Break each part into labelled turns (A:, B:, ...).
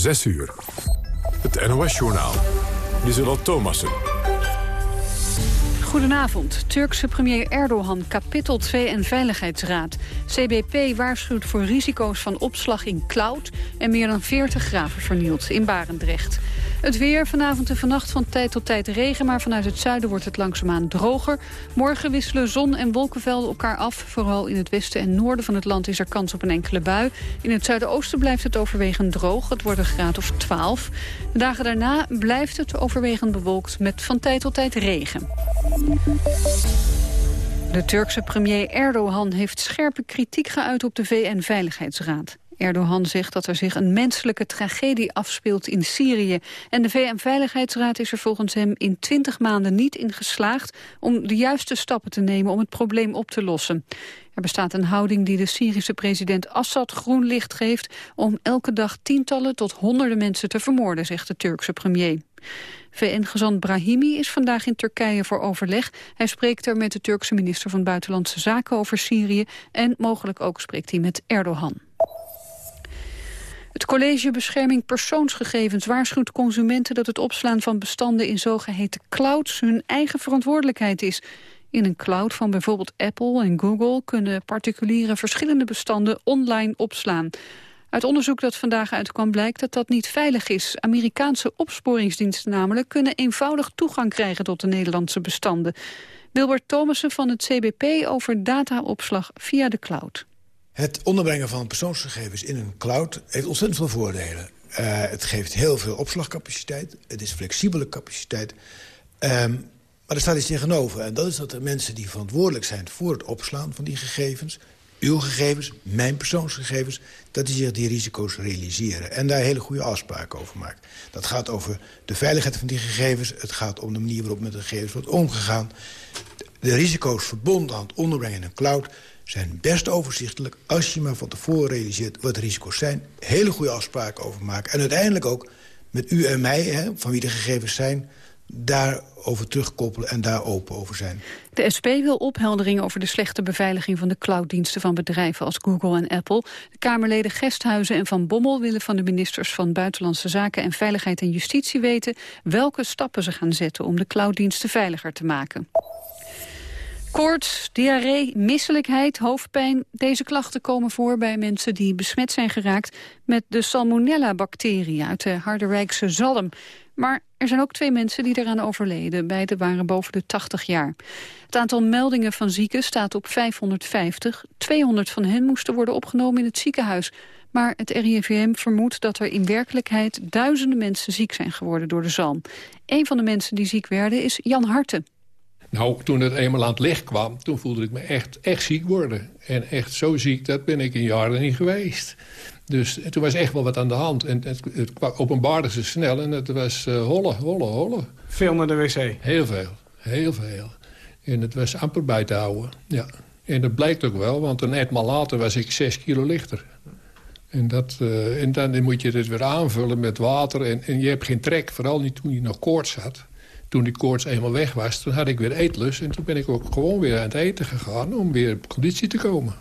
A: 6 uur. Het NOS-journaal. Lieselot Thomassen.
B: Goedenavond. Turkse premier Erdogan kapitelt VN-veiligheidsraad. CBP waarschuwt voor risico's van opslag in cloud... en meer dan 40 graven vernield in Barendrecht. Het weer vanavond en vannacht van tijd tot tijd regen... maar vanuit het zuiden wordt het langzaamaan droger. Morgen wisselen zon en wolkenvelden elkaar af. Vooral in het westen en noorden van het land is er kans op een enkele bui. In het zuidoosten blijft het overwegend droog. Het wordt een graad of 12. De dagen daarna blijft het overwegend bewolkt met van tijd tot tijd regen. De Turkse premier Erdogan heeft scherpe kritiek geuit op de VN-veiligheidsraad. Erdogan zegt dat er zich een menselijke tragedie afspeelt in Syrië. En de VN-veiligheidsraad is er volgens hem in twintig maanden niet in geslaagd... om de juiste stappen te nemen om het probleem op te lossen. Er bestaat een houding die de Syrische president Assad groen licht geeft... om elke dag tientallen tot honderden mensen te vermoorden, zegt de Turkse premier. VN-gezant Brahimi is vandaag in Turkije voor overleg. Hij spreekt er met de Turkse minister van Buitenlandse Zaken over Syrië... en mogelijk ook spreekt hij met Erdogan. Het College Bescherming Persoonsgegevens waarschuwt consumenten dat het opslaan van bestanden in zogeheten clouds hun eigen verantwoordelijkheid is. In een cloud van bijvoorbeeld Apple en Google kunnen particulieren verschillende bestanden online opslaan. Uit onderzoek dat vandaag uitkwam blijkt dat dat niet veilig is. Amerikaanse opsporingsdiensten namelijk kunnen eenvoudig toegang krijgen tot de Nederlandse bestanden. Wilbert Thomassen van het CBP over dataopslag via de cloud.
C: Het onderbrengen van persoonsgegevens in een cloud heeft ontzettend veel voordelen. Uh, het geeft heel veel opslagcapaciteit. Het is flexibele capaciteit. Um, maar er staat iets tegenover. En dat is dat de mensen die verantwoordelijk zijn voor het opslaan van die gegevens... uw gegevens, mijn persoonsgegevens... dat die zich die risico's realiseren. En daar hele goede afspraken over maken. Dat gaat over de veiligheid van die gegevens. Het gaat om de manier waarop met de gegevens wordt omgegaan. De risico's verbonden aan het onderbrengen in een cloud zijn best overzichtelijk... als je maar van tevoren realiseert wat de risico's zijn. Hele goede afspraken over maken. En uiteindelijk ook met u en mij, hè, van wie de gegevens zijn... daarover terugkoppelen en daar open over zijn.
B: De SP wil opheldering over de slechte beveiliging van de clouddiensten van bedrijven als Google en Apple. De Kamerleden Gesthuizen en Van Bommel willen van de ministers van Buitenlandse Zaken en Veiligheid en Justitie weten welke stappen ze gaan zetten om de clouddiensten veiliger te maken. Koorts, diarree, misselijkheid, hoofdpijn. Deze klachten komen voor bij mensen die besmet zijn geraakt... met de Salmonella-bacterie uit de Harderwijkse zalm. Maar er zijn ook twee mensen die eraan overleden. Beide waren boven de 80 jaar. Het aantal meldingen van zieken staat op 550. 200 van hen moesten worden opgenomen in het ziekenhuis. Maar het RIVM vermoedt dat er in werkelijkheid duizenden mensen ziek zijn geworden door de zalm. Een van de mensen die ziek werden is Jan Harten.
D: Nou, toen het eenmaal aan het licht kwam, toen voelde ik me echt, echt ziek worden. En echt zo ziek, dat ben ik in jaren niet geweest. Dus toen was echt wel wat aan de hand. En het, het openbaarde ze snel en het was uh, holle, holle, holle.
E: Veel naar de wc?
D: Heel veel, heel veel. En het was amper bij te houden, ja. En dat blijkt ook wel, want een etmaal later was ik zes kilo lichter. En, dat, uh, en dan moet je het weer aanvullen met water. En, en je hebt geen trek, vooral niet toen je nog koorts had toen die koorts eenmaal weg was, toen had ik weer eetlust. En toen ben ik ook gewoon weer aan het eten gegaan om weer op conditie te komen.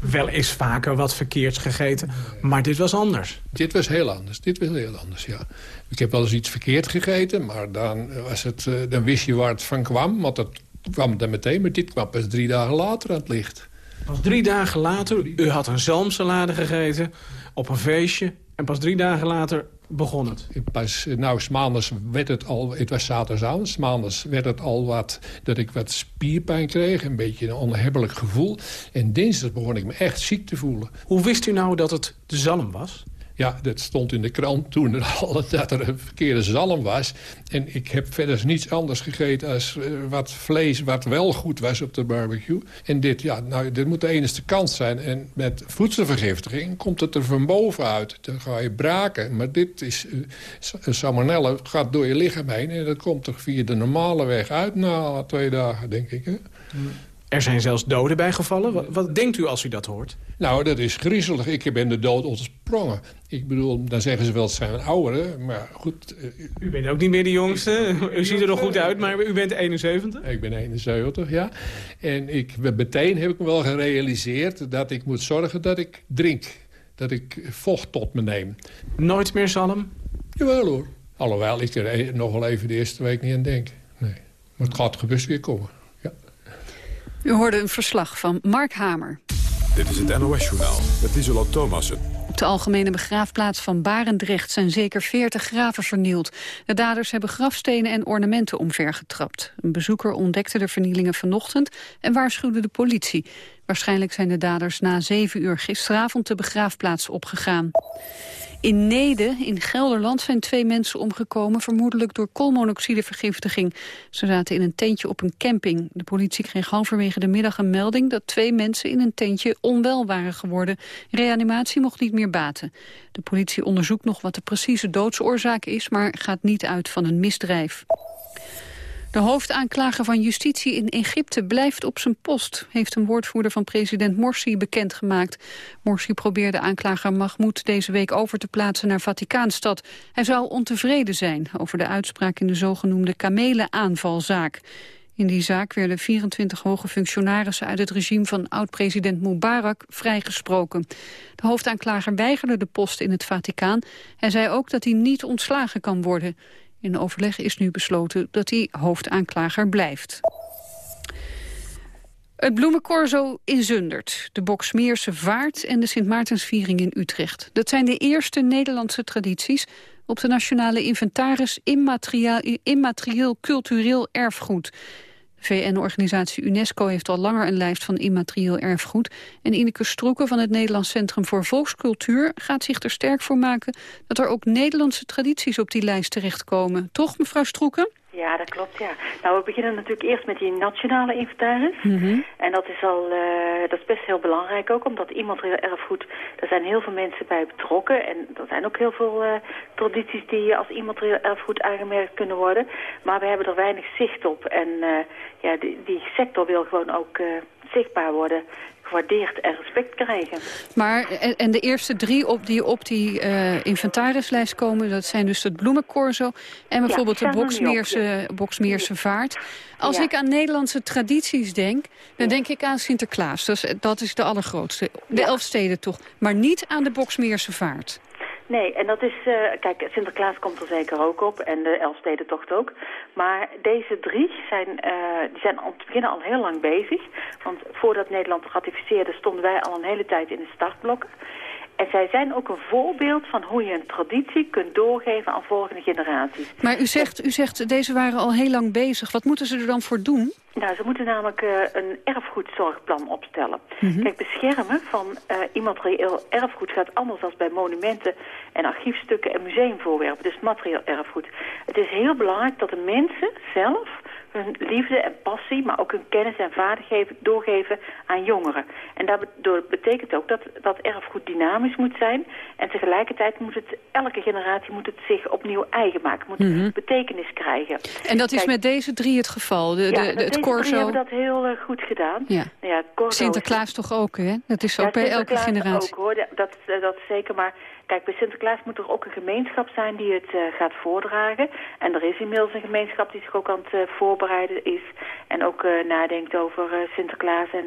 E: Wel is vaker wat verkeerds gegeten, maar dit was anders.
D: Dit was heel anders, dit was heel anders, ja. Ik heb wel eens iets verkeerd gegeten, maar dan, was het, eh, dan wist je waar het van kwam. Want dat kwam dan meteen, maar dit kwam pas drie dagen later aan het licht.
E: Pas drie dagen later, u had een zalmsalade gegeten op een feestje... en pas drie dagen later begon het?
D: Pas, nou, maandags werd het al, het was zaterdagavond, maandags werd het al wat, dat ik wat spierpijn kreeg, een beetje een onhebbelijk gevoel. En dinsdag begon ik me echt ziek te voelen.
E: Hoe wist u nou dat het de zalm was?
D: Ja, dat stond in de krant toen al dat er een verkeerde zalm was. En ik heb verder niets anders gegeten als eh, wat vlees wat wel goed was op de barbecue. En dit, ja, nou, dit moet de enige kant zijn. En met voedselvergiftiging komt het er van bovenuit. Dan ga je braken. Maar dit is, uh, salmonella gaat door je lichaam heen. En dat komt er via de normale weg uit na twee dagen, denk ik. Hè?
E: Er zijn zelfs doden bijgevallen. Wat, wat, denkt u als u dat hoort?
D: Nou, dat is griezelig. Ik ben de dood ontsprongen. Ik bedoel, dan zeggen ze wel, het zijn ouderen. Maar goed...
E: Eh, u bent ook niet meer de jongste. U ziet er nog goed uit, maar u bent 71?
D: Ik ben 71, ja. En ik, meteen heb ik me wel gerealiseerd dat ik moet zorgen dat ik drink. dat ik vocht tot me neem.
E: Nooit meer zalm?
D: Jawel hoor. Alhoewel ik er e- nog wel even de eerste week niet aan denk. Nee. Maar het gaat gerust weer komen.
B: U hoorde een verslag van Mark Hamer.
A: Dit is het NOS-journaal met Isola Thomassen.
B: Op de algemene begraafplaats van Barendrecht zijn zeker 40 graven vernield. De daders hebben grafstenen en ornamenten omvergetrapt. Een bezoeker ontdekte de vernielingen vanochtend en waarschuwde de politie. Waarschijnlijk zijn de daders na 7 uur gisteravond de begraafplaats opgegaan. In Nede, in Gelderland, zijn twee mensen omgekomen... vermoedelijk door koolmonoxidevergiftiging. Ze zaten in een tentje op een camping. De politie kreeg halverwege de middag een melding... dat twee mensen in een tentje onwel waren geworden. Reanimatie mocht niet meer baten. De politie onderzoekt nog wat de precieze doodsoorzaak is... maar gaat niet uit van een misdrijf. De hoofdaanklager van justitie in Egypte blijft op zijn post... heeft een woordvoerder van president Morsi bekendgemaakt. Morsi probeerde aanklager Mahmoud deze week over te plaatsen naar Vaticaanstad. Hij zou ontevreden zijn over de uitspraak in de zogenoemde kamelenaanvalzaak. In die zaak werden 24 hoge functionarissen uit het regime van oud-president Mubarak vrijgesproken. De hoofdaanklager weigerde de post in het Vaticaan. Hij zei ook dat hij niet ontslagen kan worden. In overleg is nu besloten dat hij hoofdaanklager blijft. Het bloemencorso in Zundert, de Boksmeerse Vaart en de Sint Maartensviering in Utrecht. Dat zijn de eerste Nederlandse tradities op de nationale inventaris immaterieel, immaterieel cultureel erfgoed. VN-organisatie UNESCO heeft al langer een lijst van immaterieel erfgoed. En Ineke Stroeken van het Nederlands Centrum voor Volkscultuur... gaat zich er sterk voor maken dat er ook Nederlandse tradities op die lijst terechtkomen. Toch, mevrouw Stroeken?
F: Ja, dat klopt, ja. Nou, we beginnen natuurlijk eerst met die nationale inventaris. En dat is al, uh, dat is best heel belangrijk ook, omdat immaterieel erfgoed, daar zijn heel veel mensen bij betrokken. En er zijn ook heel veel uh, tradities die als immaterieel erfgoed aangemerkt kunnen worden. Maar we hebben er weinig zicht op. En uh, ja, die, die sector wil gewoon ook zichtbaar worden gewaardeerd en respect krijgen.
B: Maar, en, en de eerste drie op die op die uh, inventarislijst komen... dat zijn dus het bloemencorso en bijvoorbeeld
F: ja,
B: de Boksmeerse, Boksmeerse vaart. Als
F: Ja.
B: ik aan Nederlandse tradities denk, dan denk ik aan Sinterklaas. Dat is, dat is de allergrootste. De. Elfsteden toch. Maar niet aan de Boksmeerse vaart.
F: Nee, en dat is... eh, kijk, Sinterklaas komt er zeker ook op en de Elfstedentocht ook. Maar deze drie zijn, eh, die zijn aan het begin al heel lang bezig. Want voordat Nederland ratificeerde stonden wij al een hele tijd in de startblokken. En zij zijn ook een voorbeeld van hoe je een traditie kunt doorgeven aan volgende generaties.
B: Maar u zegt, u zegt, deze waren al heel lang bezig. Wat moeten ze er dan voor doen?
F: Nou, ze moeten namelijk eh, een erfgoedzorgplan opstellen. Kijk, beschermen van eh immaterieel erfgoed gaat anders dan bij monumenten en archiefstukken en museumvoorwerpen. Dus materieel erfgoed. Het is heel belangrijk dat de mensen zelf hun liefde en passie, maar ook hun kennis en vaardigheden doorgeven aan jongeren. En dat betekent ook dat dat erfgoed dynamisch moet zijn. En tegelijkertijd moet het, elke generatie moet het zich opnieuw eigen maken. Moet betekenis krijgen.
B: En dat is met deze drie het geval. De, de,
F: ja,
B: de- het
F: drie
B: corso.
F: hebben dat heel eh, goed gedaan.
B: Ja.
F: Is-
B: Sinterklaas toch ook, hè? Dat is ook
F: ja,
B: bij elke generatie.
F: ook hoor, dat, eh, dat is zeker. Maar kijk, bij Sinterklaas moet er ook een gemeenschap zijn die het eh, gaat voordragen. En er is inmiddels een gemeenschap die zich ook aan het eh, voorbereiden is. En ook eh, nadenkt over Sinterklaas en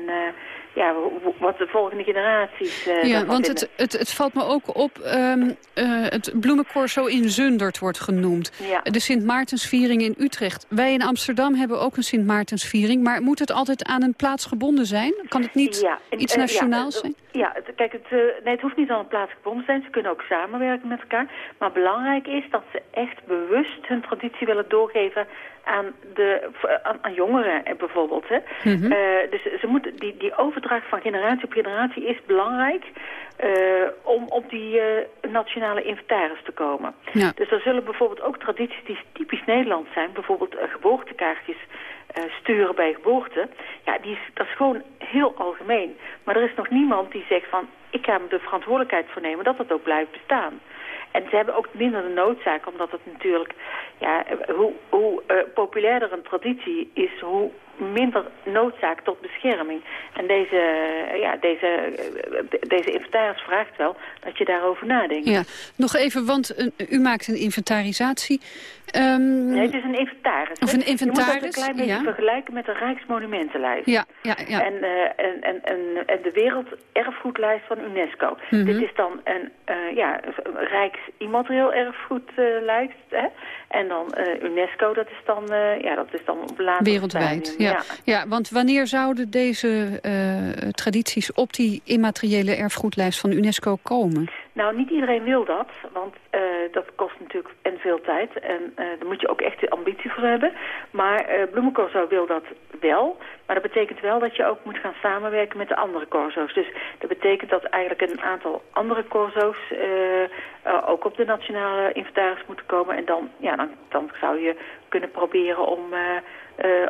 F: ja, wat de volgende generaties eh
B: Ja, want het, het, het valt me ook op, ehm, eh, het bloemencorso in Zundert wordt genoemd.
F: Ja.
B: De Sint Maartensviering in Utrecht. Wij in Amsterdam hebben ook een Sint Maartensviering, maar moet het altijd aan een plaats gebonden zijn? Kan het niet
F: Ja, en-
B: iets
F: eh,
B: nationaals
F: ja,
B: zijn?
F: Ja, het- kijk, het, nee, het hoeft niet aan een plaats gebonden te zijn. Ze kunnen ook samenwerken met elkaar. Maar belangrijk is dat ze echt bewust hun traditie willen doorgeven aan, de, aan, aan jongeren eh, bijvoorbeeld. Hè.
B: Mhm.
F: Eh, dus ze moeten, die, die overdracht van generatie op generatie is belangrijk eh, om op die eh, nationale inventaris te komen.
B: Ja.
F: Dus er zullen bijvoorbeeld ook tradities die typisch Nederlands zijn. Bijvoorbeeld eh, geboortekaartjes eh, sturen bij geboorte. Ja, die is, dat is gewoon heel algemeen. Maar er is nog niemand die zegt van... ik ga me de verantwoordelijkheid voor nemen dat het ook blijft bestaan. En ze hebben ook minder de noodzaak, omdat het natuurlijk... Ja, eh, hoe, hoe eh, populairder een traditie is, hoe minder noodzaak tot bescherming. En deze, ja, deze, deze inventaris vraagt wel dat je daarover nadenkt.
B: Ja, nog even, want u maakt een inventarisatie. Um,
F: nee, het is een inventaris.
B: Of een inventaris,
F: Je moet dat een klein beetje vergelijken met de Rijksmonumentenlijst.
B: Ja, ja, ja.
F: En, uh, en, en, en, en, de Werelderfgoedlijst van UNESCO.
B: Mhm.
F: Dit is dan een uh, ja, Rijks-immaterieel erfgoedlijst. Hè? En dan uh, UNESCO, dat is dan, ja, dat is dan op later
B: Wereldwijd, ja. ja. ja. want wanneer zouden deze tradities op die immateriële erfgoedlijst van UNESCO komen?
F: Nou, niet iedereen wil dat, want uh, dat kost natuurlijk en veel tijd. En uh, daar moet je ook echt de ambitie voor hebben. Maar uh, Bloemencorso wil dat wel. Maar dat betekent wel dat je ook moet gaan samenwerken met de andere corso's. Dus dat betekent dat eigenlijk een aantal andere corso's ook op de nationale inventaris moeten komen. En dan, ja, dan, dan zou je kunnen proberen om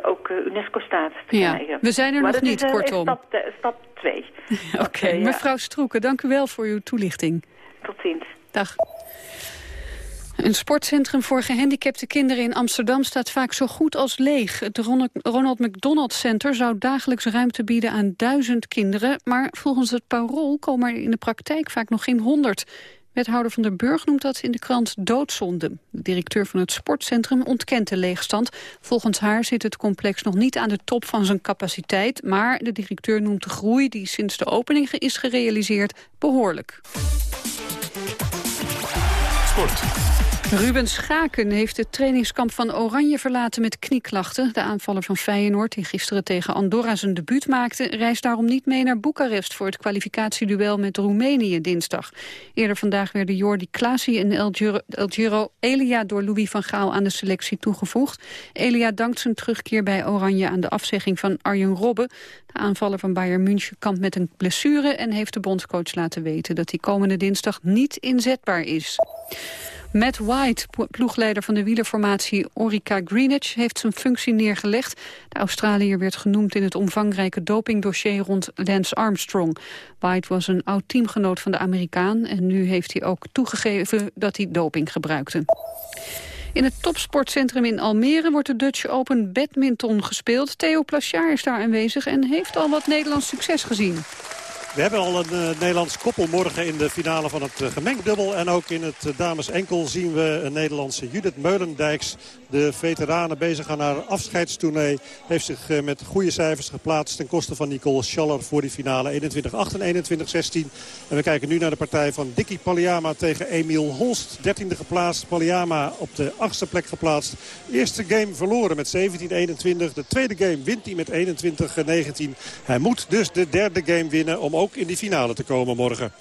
F: ook UNESCO-status te
B: ja.
F: krijgen.
B: We zijn er
F: maar
B: nog niet,
F: is,
B: kortom.
F: Stap, stap twee.
B: Oké, okay. ja. mevrouw Stroeken, dank u wel voor uw toelichting.
F: Tot ziens.
B: Dag. Een sportcentrum voor gehandicapte kinderen in Amsterdam staat vaak zo goed als leeg. Het Ronald McDonald Center zou dagelijks ruimte bieden aan duizend kinderen. Maar volgens het parool komen er in de praktijk vaak nog geen honderd. Wethouder van der Burg noemt dat in de krant doodzonde. De directeur van het sportcentrum ontkent de leegstand. Volgens haar zit het complex nog niet aan de top van zijn capaciteit... maar de directeur noemt de groei die sinds de opening is gerealiseerd behoorlijk.
A: Sport.
B: Ruben Schaken heeft het trainingskamp van Oranje verlaten met knieklachten. De aanvaller van Feyenoord, die gisteren tegen Andorra zijn debuut maakte... reist daarom niet mee naar Boekarest voor het kwalificatieduel met Roemenië dinsdag. Eerder vandaag werden Jordi Klaasie en El Giro, El Giro Elia door Louis van Gaal aan de selectie toegevoegd. Elia dankt zijn terugkeer bij Oranje aan de afzegging van Arjen Robben. De aanvaller van Bayern München kampt met een blessure... en heeft de bondscoach laten weten dat hij komende dinsdag niet inzetbaar is. Matt White, ploegleider van de wielerformatie Orica Greenwich, heeft zijn functie neergelegd. De Australiër werd genoemd in het omvangrijke dopingdossier rond Lance Armstrong. White was een oud teamgenoot van de Amerikaan en nu heeft hij ook toegegeven dat hij doping gebruikte. In het topsportcentrum in Almere wordt de Dutch Open Badminton gespeeld. Theo Plachard is daar aanwezig en heeft al wat Nederlands succes gezien.
G: We hebben al een uh, Nederlands koppel morgen in de finale van het uh, gemengd dubbel. En ook in het uh, dames enkel zien we een Nederlandse Judith Meulendijks. De veteranen bezig aan haar afscheidstournee. Heeft zich met goede cijfers geplaatst ten koste van Nicole Schaller voor die finale 21-8 en 21-16. En we kijken nu naar de partij van Dicky Paliama tegen Emiel Holst. 13e geplaatst, Paliama op de achtste plek geplaatst. Eerste game verloren met 17-21. De tweede game wint hij met 21-19. Hij moet dus de derde game winnen om ook in die finale te komen morgen.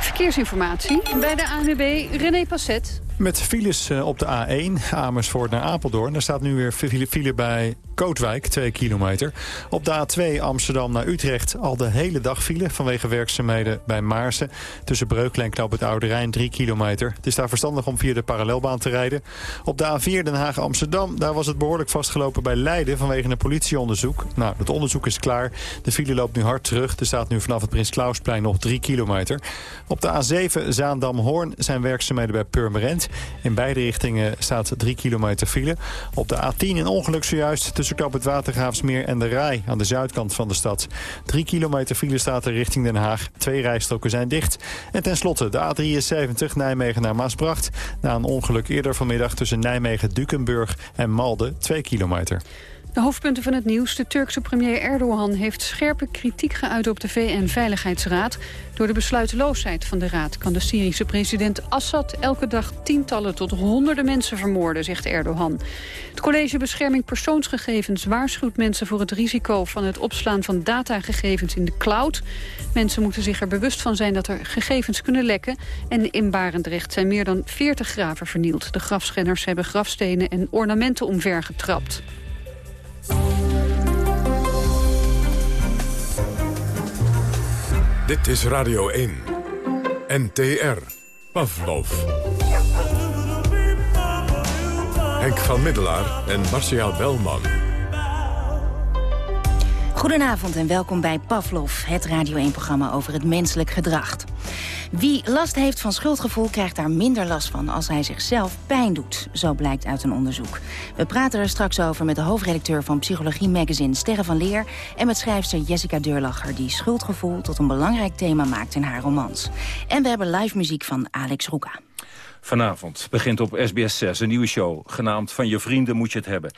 B: Verkeersinformatie bij de ANWB René Passet.
H: Met files op de A1 Amersfoort naar Apeldoorn. Daar staat nu weer file bij Kootwijk, 2 kilometer. Op de A2 Amsterdam naar Utrecht al de hele dag file... vanwege werkzaamheden bij Maarsen. Tussen Breukelen en Knoop het Oude Rijn, 3 kilometer. Het is daar verstandig om via de parallelbaan te rijden. Op de A4 Den Haag-Amsterdam, daar was het behoorlijk vastgelopen bij Leiden... vanwege een politieonderzoek. Nou, het onderzoek is klaar. De file loopt nu hard terug. Er staat nu vanaf het Prins Klausplein nog 3 kilometer. Op de A7 Zaandam-Hoorn zijn werkzaamheden bij Purmerend. In beide richtingen staat 3 kilometer file. Op de A10 een ongeluk zojuist tussen Knop het Watergraafsmeer en de Rij aan de zuidkant van de stad. 3 kilometer file staat er richting Den Haag. Twee rijstroken zijn dicht. En tenslotte de A73 Nijmegen naar Maasbracht. Na een ongeluk eerder vanmiddag tussen Nijmegen, Dukenburg en Malden 2 kilometer.
B: De hoofdpunten van het nieuws. De Turkse premier Erdogan heeft scherpe kritiek geuit op de VN-veiligheidsraad. Door de besluiteloosheid van de raad kan de Syrische president Assad elke dag tientallen tot honderden mensen vermoorden, zegt Erdogan. Het College Bescherming Persoonsgegevens waarschuwt mensen voor het risico van het opslaan van datagegevens in de cloud. Mensen moeten zich er bewust van zijn dat er gegevens kunnen lekken. En in Barendrecht zijn meer dan 40 graven vernield. De grafschenners hebben grafstenen en ornamenten omvergetrapt.
A: Dit is Radio 1. NTR. Pavlov. Henk van Middelaar en Marcia Belman.
I: Goedenavond en welkom bij Pavlov, het Radio 1-programma over het menselijk gedrag. Wie last heeft van schuldgevoel krijgt daar minder last van als hij zichzelf pijn doet. Zo blijkt uit een onderzoek. We praten er straks over met de hoofdredacteur van Psychologie Magazine Sterre van Leer... en met schrijfster Jessica Deurlacher die schuldgevoel tot een belangrijk thema maakt in haar romans. En we hebben live muziek van Alex Roeka.
J: Vanavond begint op SBS 6 een nieuwe show, genaamd Van je vrienden moet je het hebben.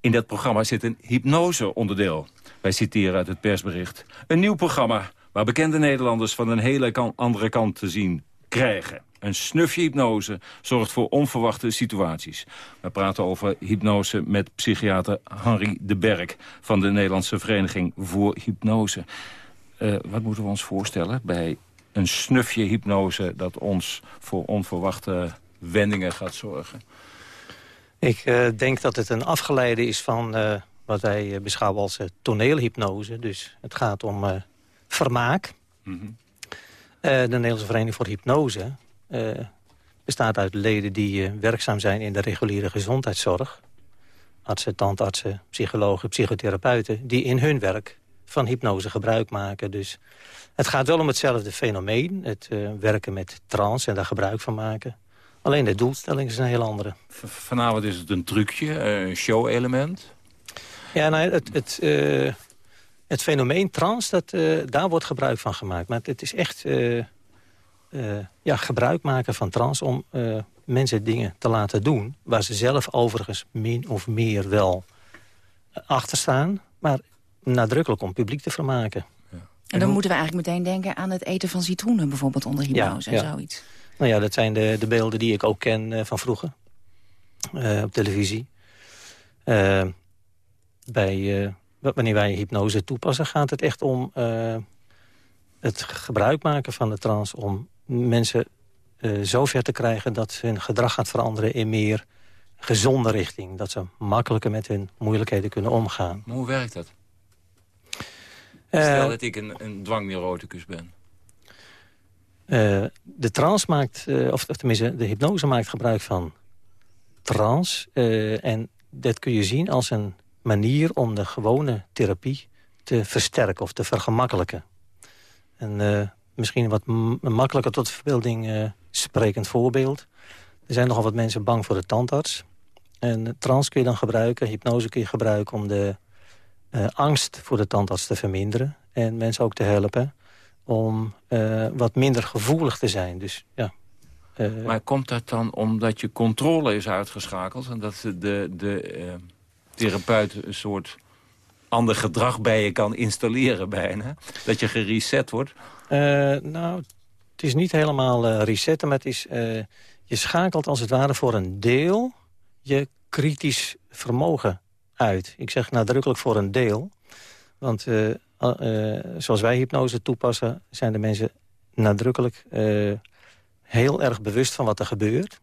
J: In dat programma zit een hypnose-onderdeel. Wij citeren uit het persbericht. Een nieuw programma waar bekende Nederlanders van een hele andere kant te zien krijgen. Een snufje hypnose zorgt voor onverwachte situaties. We praten over hypnose met psychiater Henri de Berg... van de Nederlandse Vereniging voor Hypnose. Uh, wat moeten we ons voorstellen bij een snufje hypnose... dat ons voor onverwachte wendingen gaat zorgen?
K: Ik uh, denk dat het een afgeleide is van uh, wat wij beschouwen als toneelhypnose. Dus het gaat om vermaak. Mm -hmm. de Nederlandse Vereniging voor Hypnose bestaat uit leden die werkzaam zijn in de reguliere gezondheidszorg. Artsen, tandartsen, psychologen, psychotherapeuten... die in hun werk van hypnose gebruik maken. Dus het gaat wel om hetzelfde fenomeen. Het uh, werken met trance en daar gebruik van maken. Alleen de doelstelling is een heel andere.
J: Vanavond is het een trucje, een show-element?
K: Ja, nou, het, het, uh, het fenomeen trance, dat, uh, daar wordt gebruik van gemaakt. Maar het is echt ja, gebruik maken van trance om mensen dingen te laten doen... waar ze zelf overigens min of meer wel achter staan... maar nadrukkelijk om publiek te vermaken. Ja.
I: En dan moeten we eigenlijk meteen denken aan het eten van citroenen... bijvoorbeeld onder hypnose ja, en zoiets.
K: Nou ja, dat zijn de, de beelden die ik ook ken uh, van vroeger. Uh, op televisie. Uh, bij, wanneer wij hypnose toepassen gaat het echt om... het gebruik maken van de trance om mensen zo ver te krijgen... dat hun gedrag gaat veranderen in meer gezonde richting. Dat ze makkelijker met hun moeilijkheden kunnen omgaan.
J: Maar hoe werkt dat? Stel dat ik een, een dwangneuroticus ben.
K: Uh, de trance maakt, uh, of tenminste de hypnose maakt gebruik van trance. Uh, en dat kun je zien als een manier om de gewone therapie te versterken of te vergemakkelijken. En misschien wat makkelijker tot verbeelding sprekend voorbeeld. Er zijn nogal wat mensen bang voor de tandarts. En trance kun je dan gebruiken, hypnose kun je gebruiken om de angst voor de tandarts te verminderen. En mensen ook te helpen om wat minder gevoelig te zijn. Dus, ja.
J: Maar komt dat dan omdat je controle is uitgeschakeld... en dat de, de therapeut een soort ander gedrag bij je kan installeren bijna? Dat je gereset wordt?
K: nou, het is niet helemaal resetten, maar het is... je schakelt als het ware voor een deel je kritisch vermogen uit. Ik zeg nadrukkelijk voor een deel. Want uh, zoals wij hypnose toepassen... zijn de mensen nadrukkelijk uh, heel erg bewust van wat er gebeurt.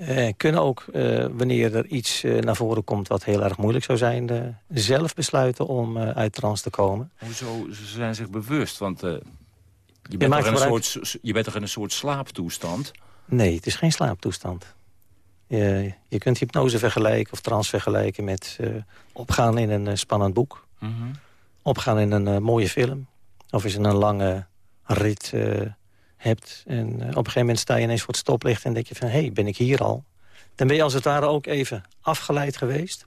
K: Uh, kunnen ook, wanneer er iets naar voren komt wat heel erg moeilijk zou zijn... zelf besluiten om uit trance te komen.
J: Hoezo ze zijn zich bewust? Want je, bent toch in een soort, je bent toch in een soort slaaptoestand?
K: Nee, het is geen slaaptoestand. Je, je kunt hypnose vergelijken of trance vergelijken met opgaan in een spannend boek. Mm opgaan in een mooie film. Of als je een lange rit hebt. En uh, op een gegeven moment sta je ineens voor het stoplicht... en denk je van, hé, hey, ben ik hier al? Dan ben je als het ware ook even afgeleid geweest...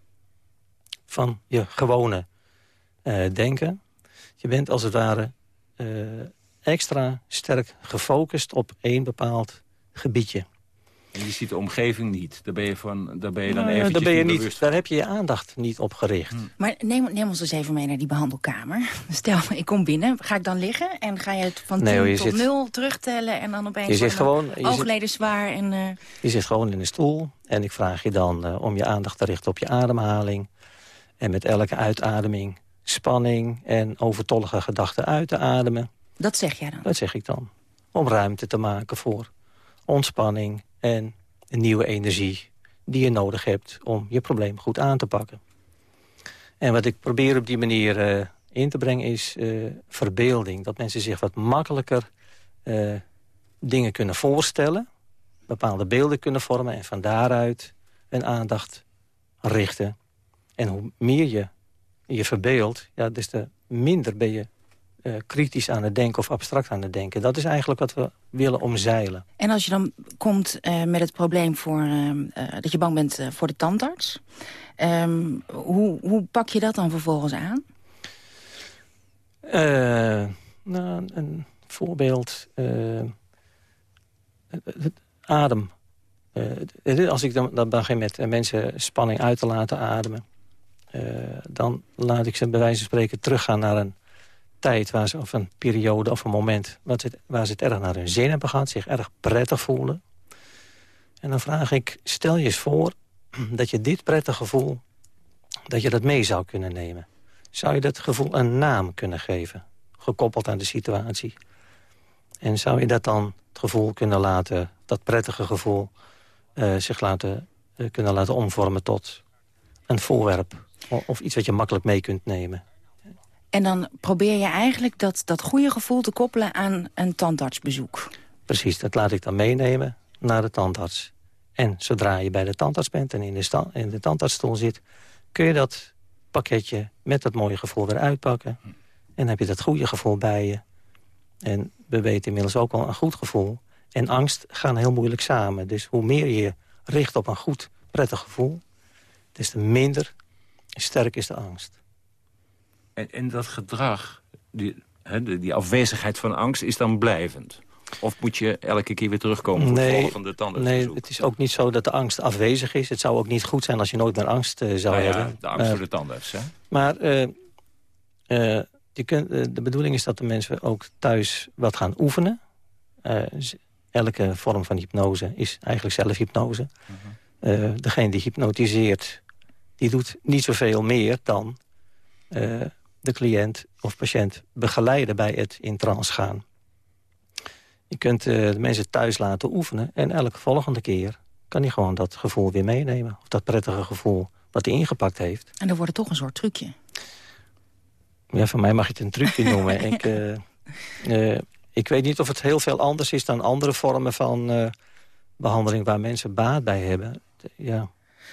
K: van je gewone denken. Je bent als het ware extra sterk gefocust op één bepaald gebiedje.
J: En je ziet de omgeving niet. Daar ben je, van, daar ben je dan nou,
K: daar ben je niet, Daar heb je je aandacht niet op gericht. Hmm.
I: Maar neem, neem ons eens even mee naar die behandelkamer. Stel, ik kom binnen. Ga ik dan liggen? En ga je het van nee, 10 tot zit, 0 terugtellen? En dan opeens
K: je zit gewoon, je
I: oogleden zwaar? En, uh...
K: Je zit gewoon in een stoel. En ik vraag je dan uh, om je aandacht te richten op je ademhaling. En met elke uitademing spanning en overtollige gedachten uit te ademen.
I: Dat zeg jij dan?
K: Dat zeg ik dan. Om ruimte te maken voor ontspanning en een nieuwe energie die je nodig hebt om je probleem goed aan te pakken. En wat ik probeer op die manier uh, in te brengen is uh, verbeelding. Dat mensen zich wat makkelijker uh, dingen kunnen voorstellen. Bepaalde beelden kunnen vormen en van daaruit een aandacht richten. En hoe meer je je verbeeldt... Ja, des te minder ben je uh, kritisch aan het denken of abstract aan het denken. Dat is eigenlijk wat we willen omzeilen.
I: En als je dan komt uh, met het probleem voor, uh, dat je bang bent voor de tandarts... Um, hoe, hoe pak je dat dan vervolgens aan?
K: nou, een voorbeeld... adem. als ik dan, dan begin met mensen spanning uit te laten ademen... dan laat ik ze bij wijze van spreken teruggaan naar een tijd, waar ze, of een periode of een moment... waar ze het erg naar hun zin hebben gehad, zich erg prettig voelen. En dan vraag ik, stel je eens voor dat je dit prettige gevoel... dat je dat mee zou kunnen nemen. Zou je dat gevoel een naam kunnen geven, gekoppeld aan de situatie? En zou je dat dan het gevoel kunnen laten, dat prettige gevoel... Uh, zich laten, uh, kunnen laten omvormen tot een voorwerp... of iets wat je makkelijk mee kunt nemen?
I: En dan probeer je eigenlijk dat, dat goede gevoel te koppelen aan een tandartsbezoek.
K: Precies, dat laat ik dan meenemen naar de tandarts. En zodra je bij de tandarts bent en in de, in de tandartsstoel zit... kun je dat pakketje met dat mooie gevoel weer uitpakken. En heb je dat goede gevoel bij je. En we weten inmiddels ook al een goed gevoel. En angst gaan heel moeilijk samen. Dus hoe meer je richt op een goed, prettig gevoel... des te minder sterk is de angst.
J: En, en dat gedrag, die, he, die afwezigheid van angst, is dan blijvend? Of moet je elke keer weer terugkomen voor nee, het volgende tandartsbezoek?
K: Nee, het is ook niet zo dat de angst afwezig is. Het zou ook niet goed zijn als je nooit meer angst uh, zou
J: nou ja,
K: hebben.
J: de angst uh, voor de tandarts, hè?
K: Maar uh, je kunt, de bedoeling is dat de mensen ook thuis wat gaan oefenen. elke vorm van hypnose is eigenlijk zelfhypnose. -huh. degene die hypnotiseert, die doet niet zoveel meer dan de cliënt of patiënt begeleiden bij het in trance gaan. Je kunt uh, de mensen thuis laten oefenen en elke volgende keer kan hij gewoon dat gevoel weer meenemen. Of dat prettige gevoel wat hij ingepakt heeft.
I: En dan wordt het toch een soort trucje.
K: Ja, voor mij mag je het een trucje noemen. ik, uh, uh, ik weet niet of het heel veel anders is dan andere vormen van behandeling... waar mensen baat bij hebben. Ja,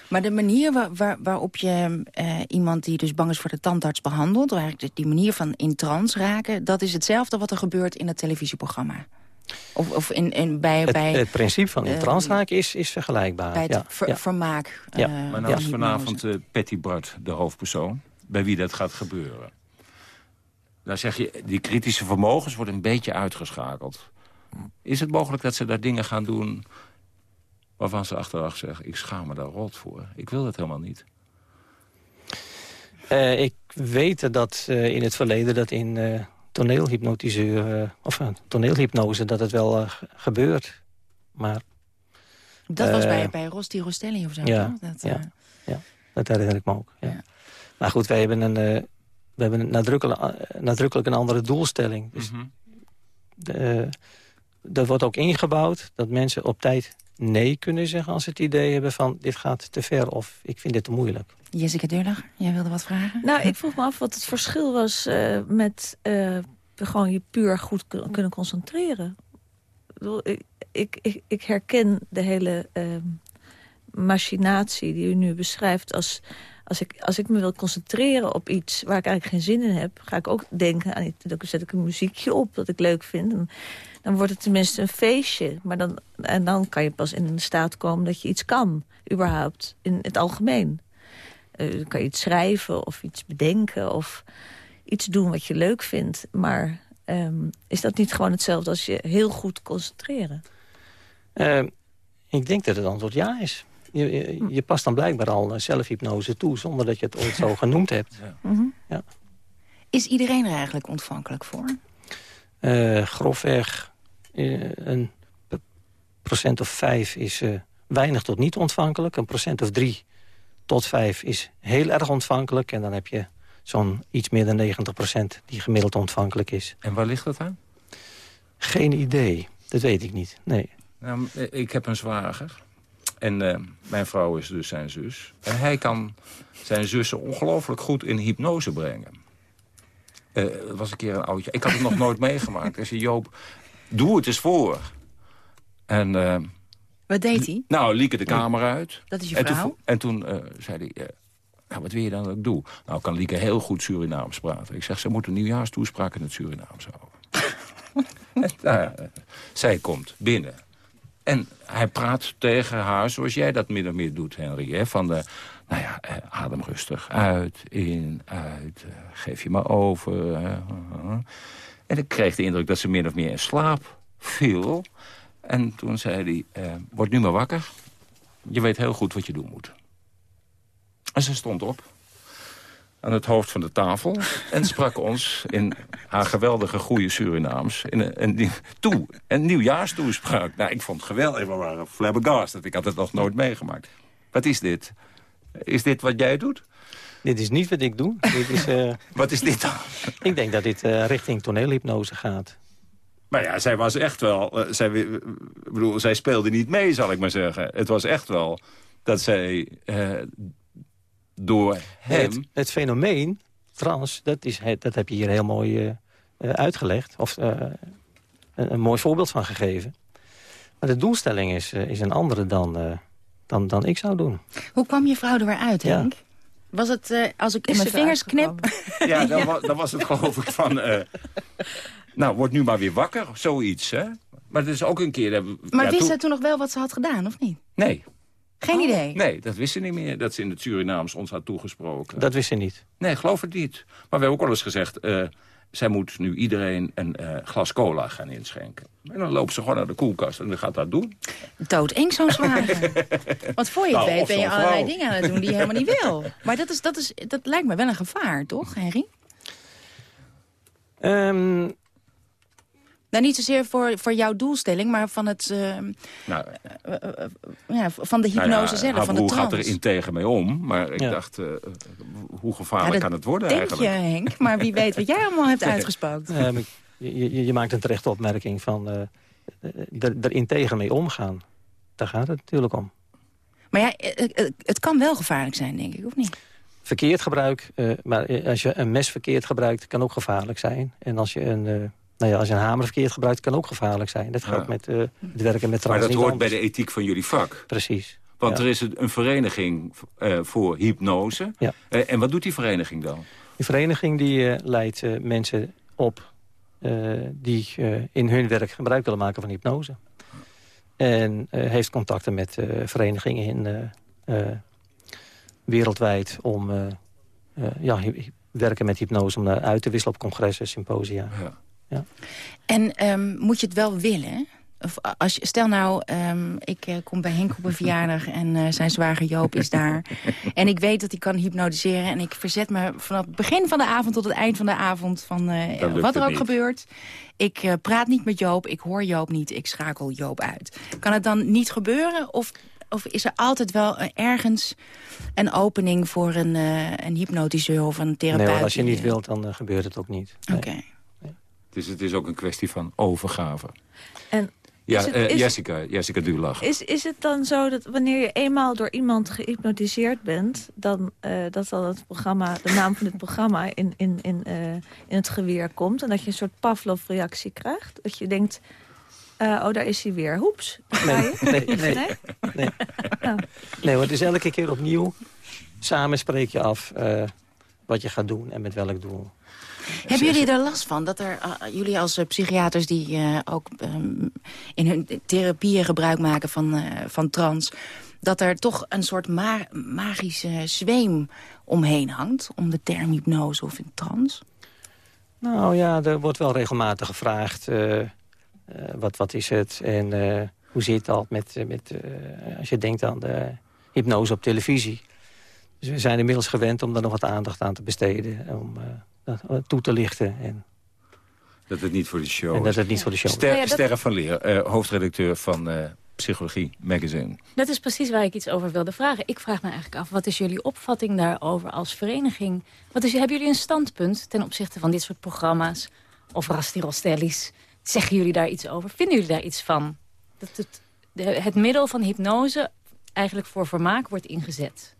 I: maar de manier waar, waar, waarop je uh, iemand die dus bang is voor de tandarts behandelt... eigenlijk die manier van in trance raken... dat is hetzelfde wat er gebeurt in het televisieprogramma. Of, of in, in, bij,
K: het,
I: bij,
K: het principe van in uh, trance raken is, is vergelijkbaar.
I: Bij het
K: ja,
I: ver,
K: ja.
I: vermaak.
K: Ja.
J: Uh, maar nou is vanavond uh, Patty Bart de hoofdpersoon... bij wie dat gaat gebeuren. Dan zeg je, die kritische vermogens worden een beetje uitgeschakeld. Is het mogelijk dat ze daar dingen gaan doen waarvan ze achteraf zeggen... ik schaam me daar rot voor. Ik wil dat helemaal niet.
K: Uh, ik weet dat uh, in het verleden dat in uh, toneelhypnotiseur... of toneelhypnose dat het wel gebeurt. Maar...
I: Dat was bij, bij Rosti Rostelli of zo,
K: ja,
I: dat,
K: ja, ja, dat herinner ik me ook. Ja. Ja. Maar goed, wij hebben een, we hebben een nadrukkelijk, nadrukkelijk een andere doelstelling. Dus mm -hmm. de, dat wordt ook ingebouwd, dat mensen op tijd nee kunnen zeggen als ze het idee hebben van... dit gaat te ver of ik vind dit te moeilijk.
I: Jessica Deurlag, jij wilde wat vragen?
L: Nou, ik vroeg me af wat het verschil was uh, met uh, gewoon je puur goed kunnen concentreren. Ik, ik, ik, ik herken de hele uh, machinatie die u nu beschrijft als... Als ik, als ik me wil concentreren op iets waar ik eigenlijk geen zin in heb... ga ik ook denken aan iets. Dan zet ik een muziekje op dat ik leuk vind. En dan wordt het tenminste een feestje. Maar dan, en dan kan je pas in een staat komen dat je iets kan, überhaupt, in het algemeen. Uh, dan kan je iets schrijven of iets bedenken of iets doen wat je leuk vindt. Maar um, is dat niet gewoon hetzelfde als je heel goed concentreren?
K: Uh, ik denk dat het antwoord ja is. Je, je, je past dan blijkbaar al zelfhypnose toe... zonder dat je het ooit zo genoemd hebt. Ja.
I: Mm -hmm. ja. Is iedereen er eigenlijk ontvankelijk voor?
K: Uh, grofweg een procent of vijf is uh, weinig tot niet ontvankelijk. Een procent of drie tot vijf is heel erg ontvankelijk. En dan heb je zo'n iets meer dan 90 procent die gemiddeld ontvankelijk is.
J: En waar ligt dat aan?
K: Geen idee. Dat weet ik niet. Nee.
J: Nou, ik heb een zwager. En uh, mijn vrouw is dus zijn zus. En hij kan zijn zussen ongelooflijk goed in hypnose brengen. Uh, dat was een keer een oudje. Ik had het nog nooit meegemaakt. Hij zei, Joop, doe het eens voor. En, uh,
I: Wat deed hij?
J: Nou, lieke de kamer uit.
I: Dat is je
J: en
I: vrouw?
J: Toen, en toen uh, zei hij... Nou, wat wil je dan dat ik doe? Nou, kan Lieke heel goed Surinaams praten. Ik zeg, ze moet een nieuwjaarstoespraak in het Surinaams houden. nou, zij komt binnen. En hij praat tegen haar zoals jij dat min of meer doet, Henry. Hè? Van de, nou ja, eh, adem rustig uit, in, uit, eh, geef je maar over. En ik kreeg de indruk dat ze min of meer in slaap viel. En toen zei hij, eh, word nu maar wakker. Je weet heel goed wat je doen moet. En ze stond op aan het hoofd van de tafel... en sprak ons in haar geweldige goede Surinaams in een, een, toe. Een nieuwjaarstoespraak. Nou, ik vond het geweldig. We waren flabbergasted. Ik had het nog nooit meegemaakt. Wat is dit? Is dit wat jij doet?
K: Dit is niet wat ik doe. dit is, uh...
J: wat is dit dan?
K: ik denk dat dit uh, richting toneelhypnose gaat.
J: Maar ja, zij was echt wel... Uh, zij, bedoel, zij speelde niet mee, zal ik maar zeggen. Het was echt wel dat zij door hem...
K: Het, het, fenomeen, trans, dat, is, dat heb je hier heel mooi uh, uitgelegd. Of uh, een, een, mooi voorbeeld van gegeven. Maar de doelstelling is, uh, is een andere dan, dan, dan ik zou doen.
I: Hoe kwam je vrouw er weer uit, Henk? Ja. Was het, als ik in mijn vingers knip...
J: Ja, dan, was, dan was het geloof ik van... nou, word nu maar weer wakker, zoiets, hè? Maar het is ook een keer...
I: Maar ja, wist toen... zij toen nog wel wat ze had gedaan, of niet?
J: Nee.
I: Geen oh. idee?
J: Nee, dat wist ze niet meer. Dat ze in het Surinaams ons had toegesproken.
K: Dat wist ze niet?
J: Nee, geloof het niet. Maar we hebben ook al eens gezegd... Uh, zij moet nu iedereen een uh, glas cola gaan inschenken. En dan loopt ze gewoon naar de koelkast en dan gaat dat doen.
I: Doodeng zo'n zwager. Want voor je het nou, weet ben je allerlei dingen aan het doen die je helemaal niet wil. Maar dat, is, dat, is, dat lijkt me wel een gevaar, toch, Henry?
K: Um,
I: nou, niet zozeer voor, voor jouw doelstelling, maar van, het, uh, nou, uh, uh, ja, van de hypnose nou ja, zelf, van de trance.
J: gaat er integer mee om, maar ik ja. dacht, hoe gevaarlijk
I: ja,
J: kan het worden
I: denk
J: eigenlijk?
I: je, Henk, maar wie weet wat jij allemaal hebt uitgespookt.
K: je, je, je, maakt een terechte opmerking van er integer mee omgaan. Daar gaat het natuurlijk om.
I: Maar ja, het kan wel gevaarlijk zijn, denk ik, of niet?
K: Verkeerd gebruik, maar als je een mes verkeerd gebruikt, kan ook gevaarlijk zijn. En als je een nou ja, als je een hamer verkeerd gebruikt, kan ook gevaarlijk zijn. Dat gaat ja. met uh, het werken met trans
J: Maar dat hoort bij de ethiek van jullie vak.
K: Precies.
J: Want ja. er is een vereniging uh, voor hypnose.
K: Ja.
J: Uh, en wat doet die vereniging dan?
K: Die vereniging die leidt mensen op die in hun werk gebruik willen maken van hypnose. En heeft contacten met verenigingen in, wereldwijd om ja, werken met hypnose om uit te wisselen op congressen, symposia.
J: Ja.
K: Ja.
I: En um, moet je het wel willen? Of als je, stel nou, um, ik uh, kom bij Henk op een verjaardag en uh, zijn zwager Joop is daar. en ik weet dat hij kan hypnotiseren. En ik verzet me vanaf het begin van de avond tot het eind van de avond van uh, wat er ook niet. gebeurt. Ik praat niet met Joop, ik hoor Joop niet, ik schakel Joop uit. Kan het dan niet gebeuren of, of is er altijd wel ergens een opening voor een, een hypnotiseur of een therapeut?
K: Nee, als je niet wilt, dan gebeurt het ook niet.
I: Oké. Okay.
J: Dus het is ook een kwestie van overgave.
L: En
J: ja, het, uh, Jessica, Jessica Dulach.
L: Is, is het dan zo dat wanneer je eenmaal door iemand gehypnotiseerd bent... dan uh, dat dan het programma, de naam van het programma in, in, in, uh, in het geweer komt... en dat je een soort Pavlov-reactie krijgt? Dat je denkt, oh, daar is hij weer. Hoeps.
K: Nee, nee, nee. Nee, nee. Oh. nee want het is elke keer opnieuw. Samen spreek je af wat je gaat doen en met welk doel.
I: Hebben jullie er last van? Dat er, uh, jullie als uh, psychiaters die uh, ook um, in hun therapieën gebruik maken van, van trans... dat er toch een soort ma magische zweem omheen hangt... om de term hypnose of in trans?
K: Nou ja, er wordt wel regelmatig gevraagd... wat, wat is het en hoe zit dat met... met als je denkt aan de hypnose op televisie... Dus we zijn inmiddels gewend om daar nog wat aandacht aan te besteden. Om, toe te lichten. En
J: dat het niet voor de show
K: En dat het niet voor de show
J: Ster, ja, Sterre van Leer, uh, hoofdredacteur van uh, Psychologie Magazine.
M: Dat is precies waar ik iets over wilde vragen. Ik vraag me eigenlijk af, wat is jullie opvatting daarover als vereniging? Wat is, hebben jullie een standpunt ten opzichte van dit soort programma's? Of Rasti Rostellis? Zeggen jullie daar iets over? Vinden jullie daar iets van? Dat het, de, het middel van hypnose eigenlijk voor vermaak wordt ingezet?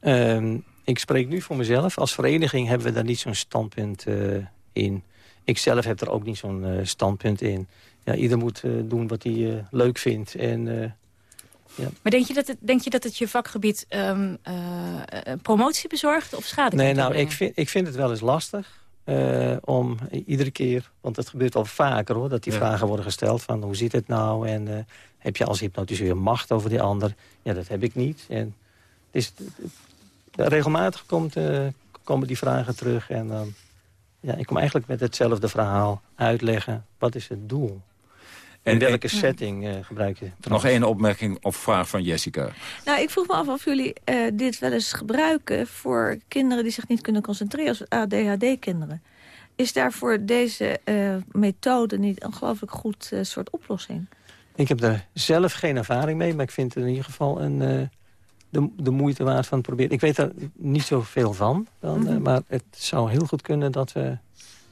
K: Um, ik spreek nu voor mezelf. Als vereniging hebben we daar niet zo'n standpunt uh, in. Ik zelf heb er ook niet zo'n uh, standpunt in. Ja, ieder moet uh, doen wat hij leuk vindt. En Ja.
M: Maar denk je dat het, denk je, dat het je vakgebied um, uh, promotie bezorgt of schade
K: Nee, nou, ik vind, ik vind het wel eens lastig. Uh, om iedere keer, want het gebeurt al vaker hoor... dat die vragen worden gesteld van hoe zit het nou... en uh, heb je als hypnotiseur macht over die ander? Ja, dat heb ik niet. En het is, regelmatig komt, uh, komen die vragen terug en dan... ja, ik kom eigenlijk met hetzelfde verhaal uitleggen. Wat is het doel? En in welke setting uh, gebruik je?
J: Nog één opmerking of vraag van Jessica.
L: Nou, ik vroeg me af of jullie uh, dit wel eens gebruiken... voor kinderen die zich niet kunnen concentreren, als ADHD-kinderen. Is daarvoor deze uh, methode niet een ongelooflijk goed soort oplossing?
K: Ik heb daar zelf geen ervaring mee, maar ik vind het in ieder geval een, de, de moeite waard van het proberen. Ik weet er niet zoveel van, dan, mm -hmm. maar het zou heel goed kunnen dat we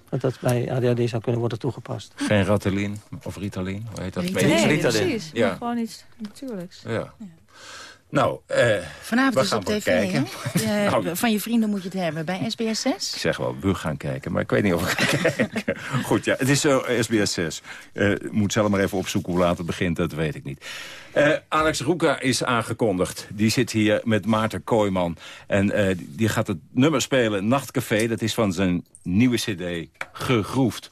K: dat dat bij ADHD zou kunnen worden toegepast.
J: Geen Ritalin of Ritalin, hoe heet dat?
L: Ritalin. Nee, Ritalin. precies. Ja. Gewoon iets natuurlijks.
J: Ja. ja. Nou, uh,
I: Vanavond
J: we
I: is
J: gaan
I: op tv,
J: kijken.
I: nou, van je vrienden moet je het hebben bij SBS 6.
J: Ik zeg wel, we gaan kijken, maar ik weet niet of we gaan kijken. Goed, ja, het is uh, SBS 6. Uh, moet zelf maar even opzoeken hoe laat het begint, dat weet ik niet. Uh, Alex Roeka is aangekondigd. Die zit hier met Maarten Kooijman. En die gaat het nummer spelen, Nachtcafé. Dat is van zijn nieuwe cd, Gegroefd.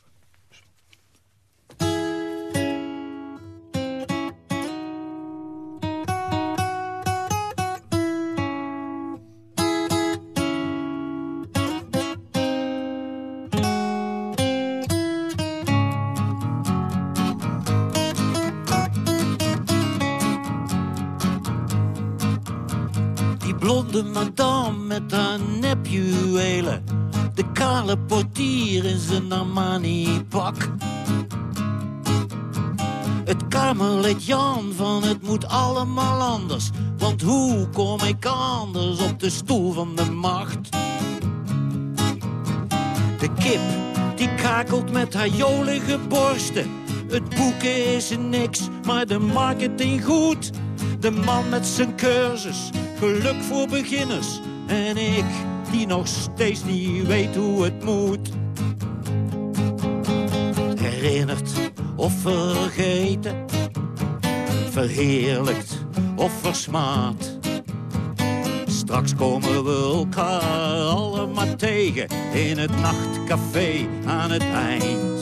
N: Blonde madame met haar nepjuwelen. De kale portier in zijn Armani-pak. Het kamerlid Jan van het moet allemaal anders. Want hoe kom ik anders op de stoel van de macht? De kip, die kakelt met haar jolige borsten. Het boeken is niks, maar de marketing goed. De man met zijn cursus, geluk voor beginners. En ik, die nog steeds niet weet hoe het moet. Herinnerd of vergeten. Verheerlijkt of versmaad. Straks komen we elkaar allemaal tegen. In het nachtcafé aan het eind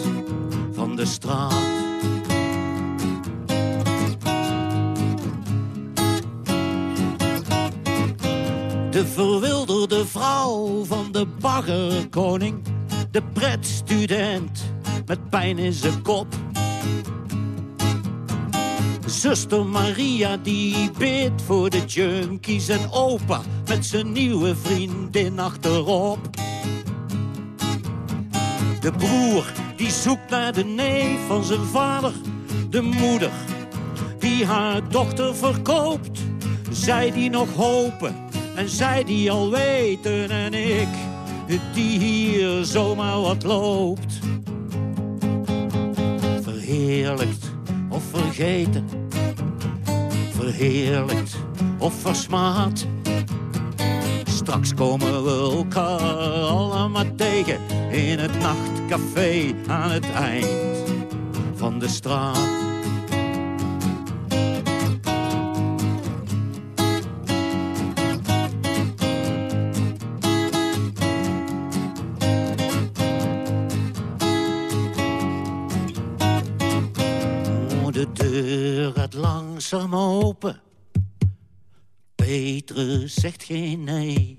N: van de straat. Van de baggerkoning. De pretstudent met pijn in zijn kop. Zuster Maria die bidt voor de junkies en opa met zijn nieuwe vriendin achterop. De broer die zoekt naar de neef van zijn vader. De moeder die haar dochter verkoopt. Zij die nog hopen en zij die al weten en ik die hier zomaar wat loopt. Verheerlijkt of vergeten, verheerlijkt of versmaad. Straks komen we elkaar allemaal tegen in het nachtcafé aan het eind van de straat. Langzaam open. Petrus zegt geen nee.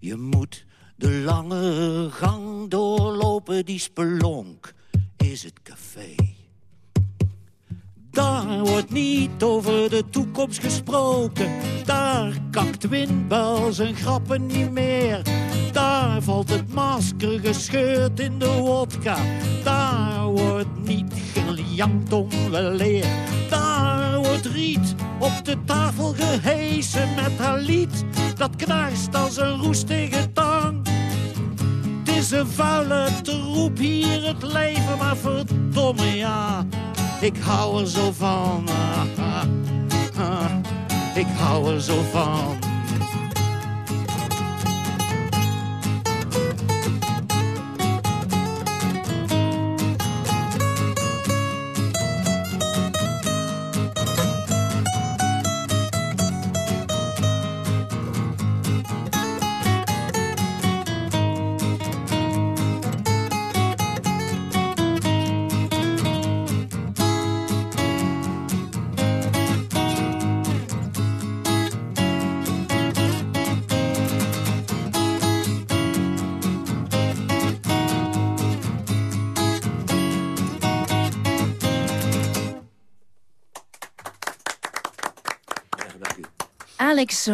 N: Je moet de lange gang doorlopen, die spelonk is het café. Daar wordt niet over de toekomst gesproken. Daar kakt windbel zijn grappen niet meer. Daar valt het masker gescheurd in de wodka. Daar wordt niet gejankt om weleer. Op de tafel gehesen met haar lied. Dat knarst als een roestige tang. Het is een vuile troep hier het leven, maar verdomme ja. Ik hou er zo van. Ah, ah, ah. Ik hou er zo van.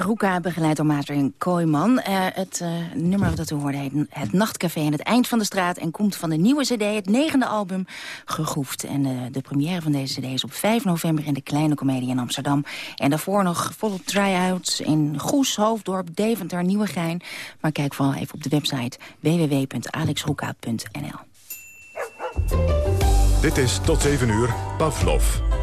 I: Roeka, begeleid door Maarten Kooijman. Uh, het uh, nummer dat u hoorde heet Het Nachtcafé aan het Eind van de Straat... en komt van de nieuwe cd, het negende album, Gegroefd. En uh, de première van deze cd is op 5 november in de Kleine Comedie in Amsterdam. En daarvoor nog volop try-outs in Goes, Hoofddorp, Deventer, Nieuwegein. Maar kijk vooral even op de website www.alexroeka.nl.
A: Dit is tot 7 uur Pavlov.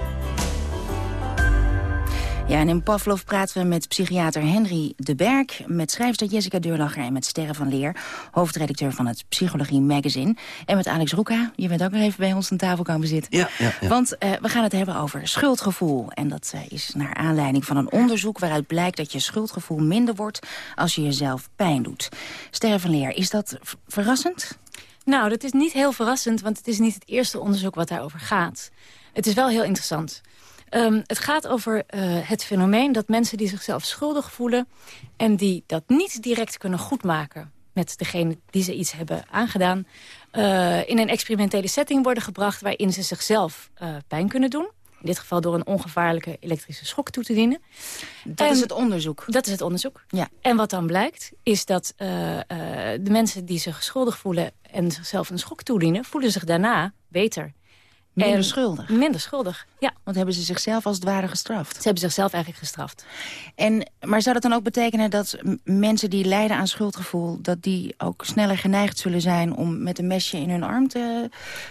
I: Ja, en in Pavlov praten we met psychiater Henry de Berg... met schrijfster Jessica Deurlacher en met Sterre van Leer... hoofdredacteur van het Psychologie Magazine. En met Alex Roeka, je bent ook nog even bij ons aan tafel komen zitten.
N: Ja, ja, ja.
I: Want uh, we gaan het hebben over schuldgevoel. En dat uh, is naar aanleiding van een onderzoek... waaruit blijkt dat je schuldgevoel minder wordt... als je jezelf pijn doet. Sterre van Leer, is dat verrassend?
M: Nou, dat is niet heel verrassend... want het is niet het eerste onderzoek wat daarover gaat. Het is wel heel interessant... Um, het gaat over uh, het fenomeen dat mensen die zichzelf schuldig voelen... en die dat niet direct kunnen goedmaken met degene die ze iets hebben aangedaan... Uh, in een experimentele setting worden gebracht... waarin ze zichzelf uh, pijn kunnen doen. In dit geval door een ongevaarlijke elektrische schok toe te dienen.
I: Dat en, is het onderzoek?
M: Dat is het onderzoek.
I: Ja.
M: En wat dan blijkt, is dat de mensen die zich schuldig voelen... en zichzelf een schok toedienen, voelen zich daarna beter...
I: Minder en schuldig?
M: Minder schuldig, ja.
I: Want hebben ze zichzelf als het ware gestraft?
M: Ze hebben zichzelf eigenlijk gestraft.
I: En, maar zou dat dan ook betekenen dat mensen die lijden aan schuldgevoel... dat die ook sneller geneigd zullen zijn om met een mesje in hun arm te,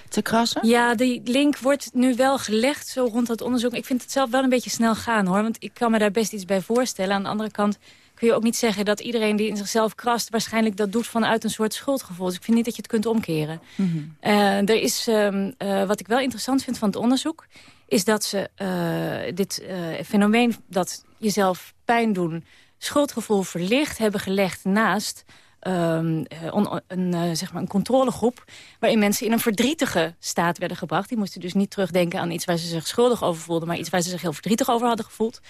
I: te krassen?
M: Ja, die link wordt nu wel gelegd zo rond dat onderzoek. Ik vind het zelf wel een beetje snel gaan, hoor. Want ik kan me daar best iets bij voorstellen. Aan de andere kant kun je ook niet zeggen dat iedereen die in zichzelf krast... waarschijnlijk dat doet vanuit een soort schuldgevoel. Dus ik vind niet dat je het kunt omkeren.
I: Mhm.
M: uh, er is, um, uh, wat ik wel interessant vind van het onderzoek... is dat ze uh, dit fenomeen dat jezelf pijn doen... schuldgevoel verlicht hebben gelegd naast... Um, on, een, zeg maar een controlegroep waarin mensen in een verdrietige staat werden gebracht. Die moesten dus niet terugdenken aan iets waar ze zich schuldig over voelden... maar iets waar ze zich heel verdrietig over hadden gevoeld.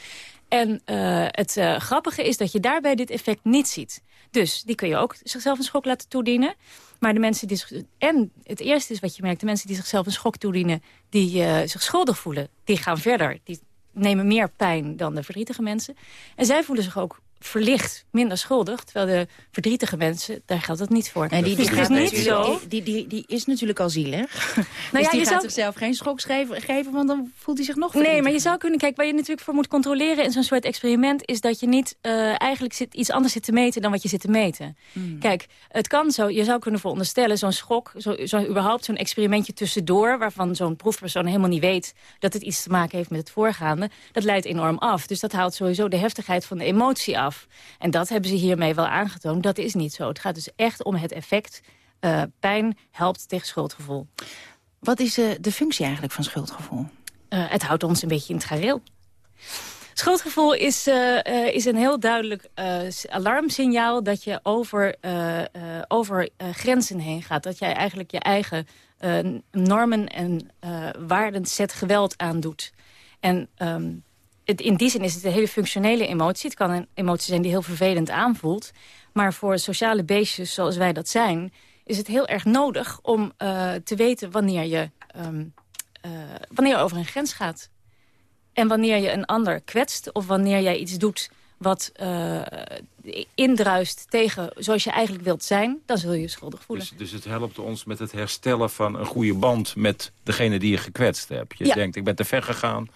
M: En uh, het uh, grappige is dat je daarbij dit effect niet ziet. Dus die kun je ook zichzelf een schok laten toedienen. Maar de mensen die En het eerste is wat je merkt, de mensen die zichzelf een schok toedienen... die uh, zich schuldig voelen, die gaan verder. Die nemen meer pijn dan de verdrietige mensen. En zij voelen zich ook verlicht minder schuldig. Terwijl de verdrietige mensen, daar geldt dat niet voor.
I: En die,
M: dus
I: die,
M: is niet zo.
I: Die, die, die, is natuurlijk al zielig.
M: Nou
I: dus
M: ja,
I: die
M: je
I: gaat zichzelf geen schok geven, want dan voelt hij zich nog
M: Nee, maar je zou kunnen kijken, waar je natuurlijk voor moet controleren... in zo'n soort experiment, is dat je niet uh, eigenlijk zit, iets anders zit te meten... dan wat je zit te meten.
I: Hmm.
M: Kijk, het kan zo, je zou kunnen veronderstellen... zo'n schok, zo, zo, überhaupt zo'n experimentje tussendoor... waarvan zo'n proefpersoon helemaal niet weet... dat het iets te maken heeft met het voorgaande... dat leidt enorm af. Dus dat haalt sowieso de heftigheid van de emotie af. En dat hebben ze hiermee wel aangetoond. Dat is niet zo. Het gaat dus echt om het effect. Uh, pijn helpt tegen schuldgevoel.
I: Wat is uh, de functie eigenlijk van schuldgevoel?
M: Uh, het houdt ons een beetje in het gareel. Schuldgevoel is, is een heel duidelijk alarmsignaal... dat je over, over grenzen heen gaat. Dat jij eigenlijk je eigen normen en waarden zet geweld aandoet. En... Um, in die zin is het een hele functionele emotie. Het kan een emotie zijn die heel vervelend aanvoelt. Maar voor sociale beestjes zoals wij dat zijn... is het heel erg nodig om uh, te weten wanneer je, um, uh, wanneer je over een grens gaat. En wanneer je een ander kwetst of wanneer jij iets doet wat uh, indruist tegen zoals je eigenlijk wilt zijn... dan zul je je schuldig voelen.
J: Dus, dus, het helpt ons met het herstellen van een goede band... met degene die je gekwetst hebt. Je
M: ja.
J: denkt, ik ben te ver gegaan...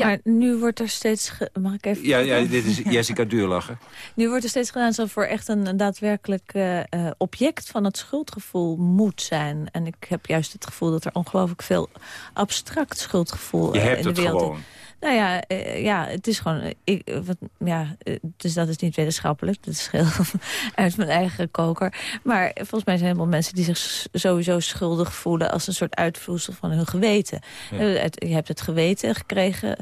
L: Ja. Maar nu wordt er steeds... Mag ik even...
J: Ja, ja dit is Jessica Duurlacher.
L: Nu wordt er steeds gedaan alsof er echt een, een daadwerkelijk uh, object van het schuldgevoel moet zijn. En ik heb juist het gevoel dat er ongelooflijk veel abstract schuldgevoel
J: uh,
L: in de wereld
J: is. Je hebt het gewoon.
L: Nou ja, uh, ja, het is gewoon... Ik, wat, ja, dus dat is niet wetenschappelijk. Dat is heel uit mijn eigen koker. Maar volgens mij zijn er helemaal mensen die zich sowieso schuldig voelen... als een soort uitvloeisel van hun geweten. Ja. Het, je hebt het geweten gekregen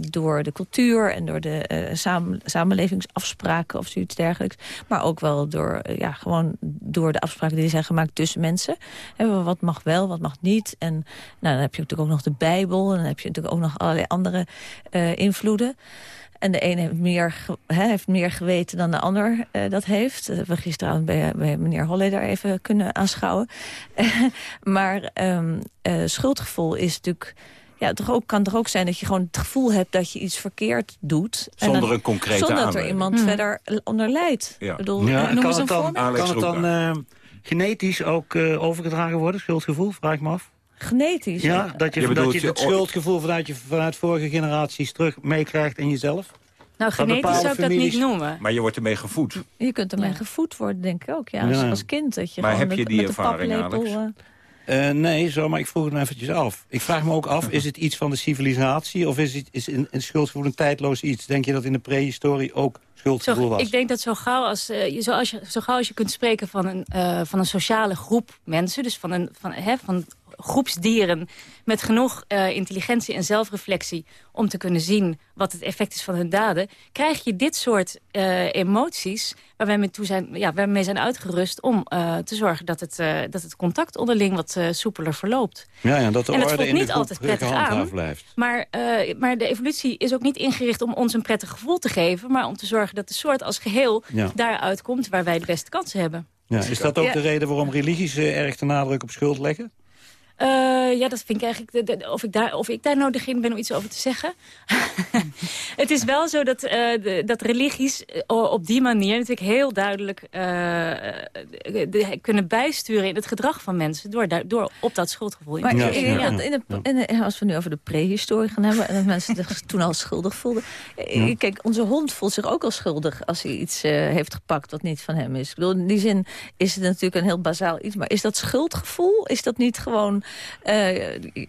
L: door de cultuur... en door de samen, samenlevingsafspraken of zoiets dergelijks. Maar ook wel door, ja, gewoon door de afspraken die zijn gemaakt tussen mensen. En wat mag wel, wat mag niet. En nou, dan heb je natuurlijk ook nog de Bijbel. En dan heb je natuurlijk ook nog allerlei andere uh, invloeden. En de ene heeft meer, he, heeft meer geweten dan de ander uh, dat heeft. Dat hebben we gisteravond bij, bij meneer Holleder even kunnen aanschouwen. maar um, uh, schuldgevoel is natuurlijk... ja, toch ook, kan toch ook zijn dat je gewoon het gevoel hebt dat je iets verkeerd doet.
J: Zonder
L: dan-
J: een concrete
L: Zonder dat er iemand
M: Hmm.
L: verder onder lijdt.
J: Ja.
L: Ik bedoel,
N: Ja,
L: noem
N: kan
L: eens een
N: het dan, kan het dan eh, genetisch ook eh, overgedragen worden, schuldgevoel? Vraag ik me af.
L: Genetisch.
N: Ja, dat je,
J: Je
N: dat
J: bedoelt
N: je
J: je
N: het schuldgevoel vanuit, je, vanuit vorige generaties terug meekrijgt in jezelf?
M: Nou, genetisch zou ik dat niet noemen.
J: Maar je wordt ermee gevoed.
L: Je kunt ermee gevoed worden, denk ik ook. Ja, als,
N: Ja.
L: als kind. Dat je
J: Maar heb je
L: met,
J: die
L: met
J: ervaring, Alex?
L: eh,
N: Eh, nee, zo, maar ik vroeg het me eventjes af. Ik vraag me ook af, is het iets van de civilisatie... of is, het, is een, een schuldgevoel een tijdloos iets? Denk je dat in de prehistorie ook schuldgevoel
M: Zo,
N: was?
M: ik denk dat zo gauw als, eh, je, zo, als je, zo gauw als je kunt spreken van een, eh, van een sociale groep mensen... dus van, een, van, hè, van groepsdieren met genoeg eh, intelligentie en zelfreflectie... om te kunnen zien wat het effect is van hun daden... krijg je dit soort eh, emoties waar wij mee, toe zijn, ja, zijn uitgerust... om eh, te zorgen dat het, dat het contact onderling wat soepeler verloopt.
N: ja, ja, dat de
M: En dat
N: orde
M: voelt niet altijd prettig aan.
N: blijft.
M: Maar, maar de evolutie is ook niet ingericht om ons een prettig gevoel te geven... maar om te zorgen dat de soort als geheel
N: Ja.
M: daaruit komt... waar wij de beste kansen hebben.
N: Ja, is dat ook de reden waarom religies erg de nadruk op schuld leggen?
M: Eh, ja, dat vind ik eigenlijk... de- de- of, ik daar, of ik daar nou degene ben om iets over te zeggen. het is wel zo dat, eh, de- dat religies eh, op die manier natuurlijk heel duidelijk de- kunnen bijsturen in het gedrag van mensen. Door, door op dat schuldgevoel in
L: Maar
N: Ja, ja,
L: in de, in de- als we nu over de prehistorie gaan hebben... en dat mensen zich toen al schuldig voelden... Kijk, onze hond voelt zich ook al schuldig als hij iets eh, heeft gepakt wat niet van hem is. Ik bedoel, in die zin is het natuurlijk een heel bazaal iets. Maar is dat schuldgevoel? Is dat niet gewoon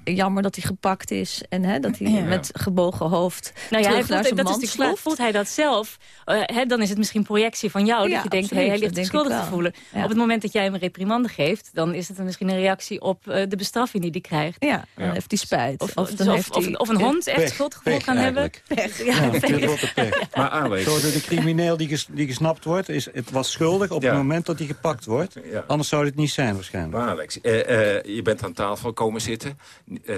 L: jammer dat hij gepakt is... en hè, dat hij
M: Ja.
L: met gebogen hoofd
M: Nou ja, hij
L: terug
M: voelt,
L: naar zijn
M: dat is? Voelt hij dat zelf, eh, hè, dan is het misschien projectie van jou.
L: Ja,
M: dat je denkt,
L: absoluut,
M: hey, hij ligt
L: ik
M: schuldig te voelen.
L: Ja.
M: Op het moment dat jij hem een reprimande geeft... dan is het dan misschien een reactie op eh, de bestraffing die hij krijgt.
L: Ja, dan
J: Ja.
L: heeft hij spijt.
M: Of,
L: Of,
M: dus
L: dan
M: of,
L: heeft
M: of,
L: hij...
M: of een hond echt
N: Pech,
M: schuldgevoel
N: pech
M: kan hebben.
N: eigenlijk.
M: Pech, ja,
N: Ja,
M: pech.
N: dit de.
J: Maar Alex,
N: Zo, de, de crimineel die, ges- die gesnapt wordt, is, het was schuldig op
J: Ja.
N: het moment dat hij gepakt wordt.
J: Ja.
N: Anders zou het niet zijn waarschijnlijk.
J: Maar Alex, eh, eh, je bent aan tafel komen zitten. Eh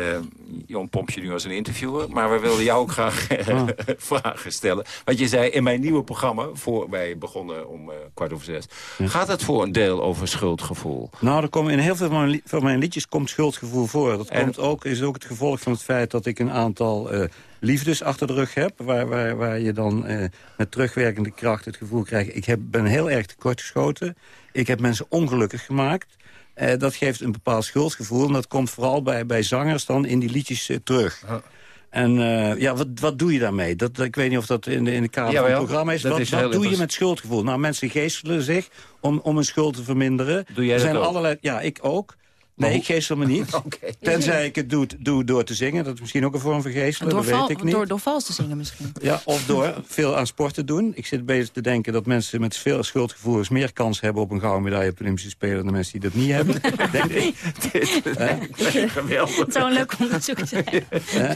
J: je ontpompt je nu als een interviewer. Maar we wilden jou ook graag eh,
N: Ah.
J: vragen stellen. Want je zei in mijn nieuwe programma, voor wij begonnen om eh, kwart over zes... gaat het voor een deel over schuldgevoel?
N: Nou, er komen in heel veel van mijn, van mijn liedjes komt schuldgevoel voor. Dat
J: En-
N: komt ook, is ook het gevolg van het feit dat ik een aantal eh, liefdes achter de rug heb. Waar, waar, waar je dan eh, met terugwerkende kracht het gevoel krijgt... ik heb, ben heel erg tekortgeschoten. Ik heb mensen ongelukkig gemaakt. Eh, dat geeft een bepaald schuldgevoel. En dat komt vooral bij, bij zangers dan in die liedjes eh, terug. En eh, ja, wat, wat doe je daarmee? Dat, dat- ik weet niet of dat in de, in de kader van het programma is.
J: dat
N: Wat,
J: is
N: wat doe je met schuldgevoel? Nou, mensen geestelen zich om, om hun schuld te verminderen.
J: Doe jij
N: er
J: dat
N: zijn
J: ook?
N: allerlei, Ja, ik ook. Nee,
J: hoe-
N: ik geestel me niet. Tenzij ik het doe, doe door te zingen. Dat is misschien ook een vorm van geestelen, dat weet ik niet.
O: door, door vals te zingen misschien.
N: Ja, of door veel aan sport te doen. Ik zit bezig te denken dat mensen met veel schuldgevoelens... meer kans hebben op een gouden medaille op de Olympische Spelen... dan mensen die dat niet hebben, denk ik.
J: Geweldig.
M: Het zou een leuk onderzoek zijn.